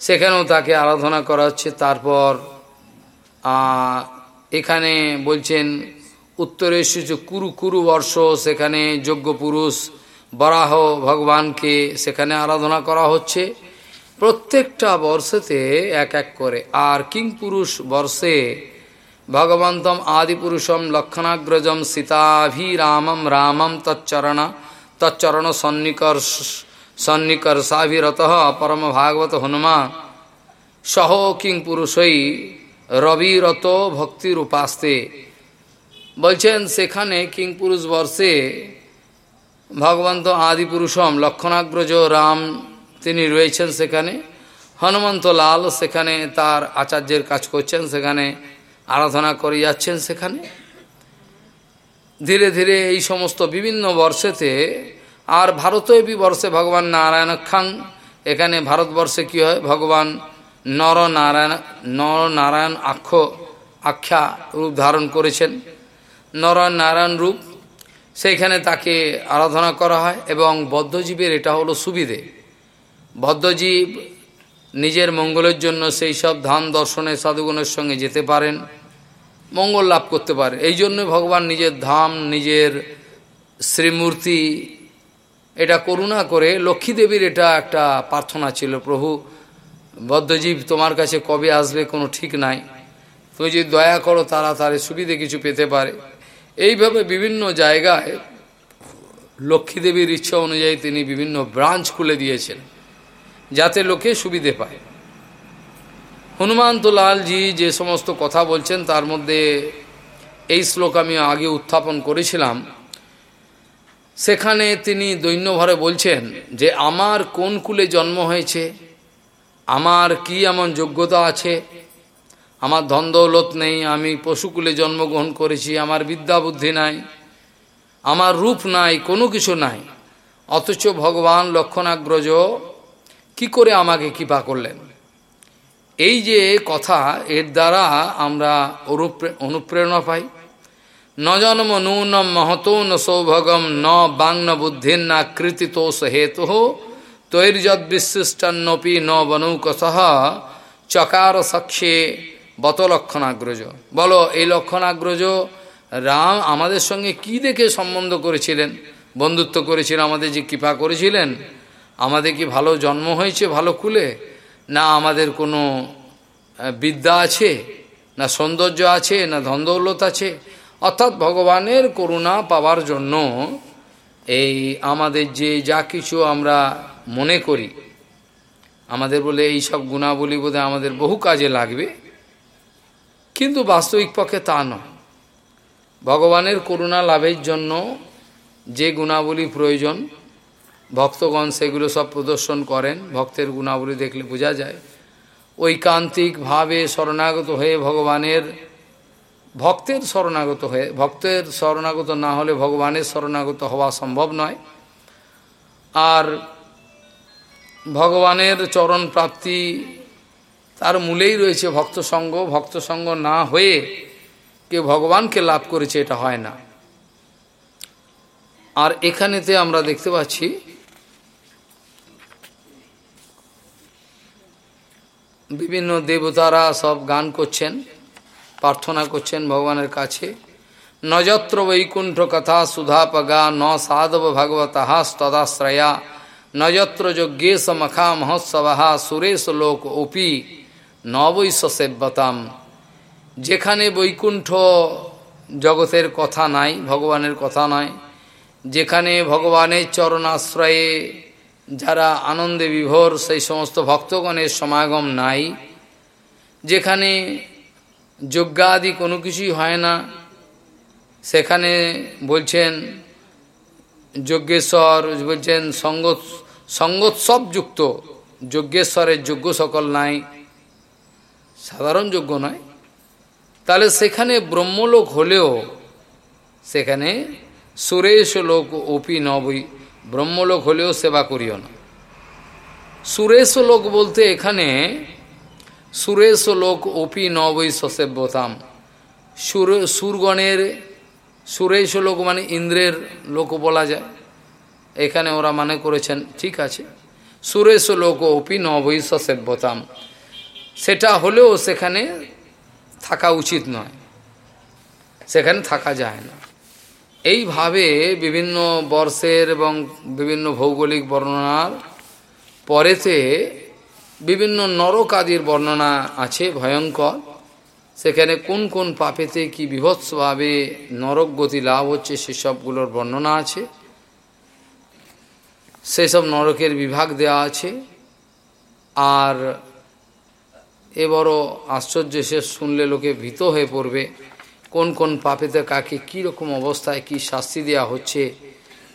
সেখানেও তাকে আরাধনা করা হচ্ছে। তারপর এখানে বলছেন উত্তরে এসেছে কুরু কুরু বর্ষ, সেখানে যোগ্য পুরুষ, বরাহ ভগবানকে সেখানে আরাধনা করা হচ্ছে। প্রত্যেকটা বর্ষেতে এক এক করে। আর কিং পুরুষ বর্ষে ভগবন্তম আদিপুরুষম লক্ষণাগ্রজম সীতাভিরামম রামম তচ্চরণ তচ্চরণ সন্নিকর সন্নিকর্ষাভিরত পরম ভাগবত হনুমান সহ কিং পুরুষই রবিরত ভক্তির উপাস্তে বলছেন সেখানে কিং পুরুষ বর্ষে ভগবন্ত আদিপুরুষম লক্ষণাগ্রজ রাম তিনি রয়েছেন সেখানে হনুমন্ত লাল সেখানে তার আচার্যের কাজ করছেন সেখানে আরাধনা করে যাচ্ছেন সেখানে। ধীরে ধীরে এই সমস্ত বিভিন্ন বর্ষেতে আর ভারতীয় বর্ষে ভগবান নারায়ণ খাং এখানে ভারতবর্ষে কি হয়? ভগবান নর নারায়ণ নর নারায়ণ আক্ষ, আখ্যা রূপ ধারণ করেছেন। নর নারায়ণ রূপ, সেইখানে তাকে আরাধনা করা হয় এবং বদ্ধজীবের এটা হলো সুবিধে। বদ্ধজীব নিজের মঙ্গলের জন্য সেই সব ধান দর্শনের সাধুগুণের সঙ্গে যেতে পারেন। মঙ্গল লাভ করতে পারে। এই জন্য ভগবান নিজের ধাম, নিজের শ্রীমূর্তি, এটা করুণা করে লক্ষ্মী দেবীর এটা একটা প্রার্থনা ছিল, প্রভু বদ্ধজীব তোমার কাছে কবে আসবে কোনো ঠিক নাই। তুমি যদি দয়া করো তারা তার সুবিধে কিছু পেতে পারে। এইভাবে বিভিন্ন জায়গায় লক্ষ্মী দেবীর ইচ্ছা অনুযায়ী তিনি বিভিন্ন ব্রাঞ্চ খুলে দিয়েছেন, যাতে লোকে সুবিধে পায়। হনুমান্ত লালজি যে সমস্ত কথা বলছেন, তার মধ্যে এই শ্লোক আমি আগে উত্থাপন করেছিলাম। সেখানে তিনি দৈন্যভরে বলছেন যে, আমার কোন কুলে জন্ম হয়েছে? আমার কি এমন যোগ্যতা আছে? আমার ধন্দৌলত নেই, আমি পশুকুলে জন্মগ্রহণ করেছি, আমার বিদ্যা বুদ্ধি নাই, আমার রূপ নাই, কোনো কিছু নাই। অথচ ভগবান লক্ষণাগ্রজ, কি করে আমাকে কৃপা করলেন? এই যে কথা, এর দ্বারা আমরা অনুপ্রেরণা পাই। ন জন্ম নূনম মহতো ন সৌভগম ন বাং বুদ্ধির না কৃতিতোষ হেতু তৈর্যদ বিশিষ্টান্নপি ন বনৌকসহ চকার সক্ষে বত লক্ষণাগ্রজ বলো, এই লক্ষণাগ্রজ রাম আমাদের সঙ্গে কি দেখে সম্বন্ধ করেছিলেন? বন্ধুত্ব করেছিলেন, আমাদের যে কৃপা করেছিলেন, আমাদের কি ভালো জন্ম হয়েছে, ভালো কুলে? না আমাদের কোনো বিদ্যা আছে, না সৌন্দর্য আছে, না ধনদৌলত আছে। অর্থাৎ ভগবানের করুণা পাওয়ার জন্য এই আমাদের যে যা কিছু আমরা মনে করি, আমাদের বলে এই সব গুণাবলী বোধহয় আমাদের বহু কাজে লাগবে। কিন্তু বাস্তবিক পক্ষে তা নয়। ভগবানের করুণা লাভের জন্য যে গুণাবলী প্রয়োজন ভক্তগণ সেগুলো সব প্রদর্শন করেন, ভক্তের গুণাবলী দেখলে বোঝা যায়। ঐকান্তিকভাবে শরণাগত হয়ে ভগবানের, ভক্তের শরণাগত হয়ে, ভক্তের শরণাগত না হলে ভগবানের শরণাগত হওয়া সম্ভব নয়। আর ভগবানের চরণ প্রাপ্তি তার মূলেই রয়েছে ভক্ত সঙ্গ। ভক্ত সঙ্গ না হয়ে কেউ ভগবানকে লাভ করেছে, এটা হয় না। আর এখানেতে আমরা দেখতে পাচ্ছি বিভিন্ন দেবতারা সব গান করছেন, প্রার্থনা করছেন ভগবানের কাছে। নজত্র বৈকুণ্ঠ কথা সুধাপগা ন সাধব ভগবতঃ তদাশ্রয়া নজত্র যজ্ঞেশ মখা মহোৎসব সুরেশ লোক ওপি নবৈশ সেব্যতাম যেখানে বৈকুণ্ঠ জগতের কথা নাই, ভগবানের কথা নয়, যেখানে ভগবানের চরণাশ্রয়ে যারা আনন্দে বিভোর, সেই সমস্ত ভক্তগণের সমাগম নাই। যেখানে যজ্ঞাদি কোনো কিছুই হয় না, সেখানে বলছেন যজ্ঞেশ্বর, বলছেন সঙ্গত সঙ্গোৎসবযুক্ত, যজ্ঞেশ্বরের যজ্ঞ সকল নাই, সাধারণ যজ্ঞ নয়। তাহলে সেখানে ব্রহ্মলোক হলেও, সেখানে সুরেশ লোক ওপি নবই ব্রহ্মলোক হলেও সেবা করিও না। সুরেশ লোক বলতে এখানে, সুরেশ লোক ওপি নবই সসেব্যতাম সুর, সুরগণের, সুরেশ লোক মানে ইন্দ্রের লোক বলা যায়। এখানে ওরা মানে করেছেন, ঠিক আছে। সুরেশ লোক ওপি নবই সসেব্যতাম সেটা হলেও সেখানে থাকা উচিত নয়। সেখানে থাকা যায় না। এইভাবে বিভিন্ন বর্ষের এবং বিভিন্ন ভৌগোলিক বর্ণনার পরেতে বিভিন্ন নরক আদির বর্ণনা আছে, ভয়ঙ্কর। সেখানে কোন কোন পাপেতে কি বিভৎসভাবে নরক গতি লাভ হচ্ছে সেসবগুলোর বর্ণনা আছে। সেসব নরকের বিভাগ দেওয়া আছে। আর এ বড় আশ্চর্য, সে শুনলে লোকে ভীত হয়ে পড়বে। কোন কোন পাপেতে কাকে কী রকম অবস্থায় কি শাস্তি দেওয়া হচ্ছে,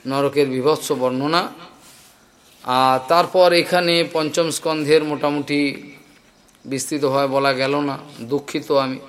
নরকের বিভৎস বর্ণনা। আর তারপর এখানে পঞ্চম স্কন্ধের মোটামুটি বিস্তৃত হয় বলা গেল না, দুঃখিত আমি।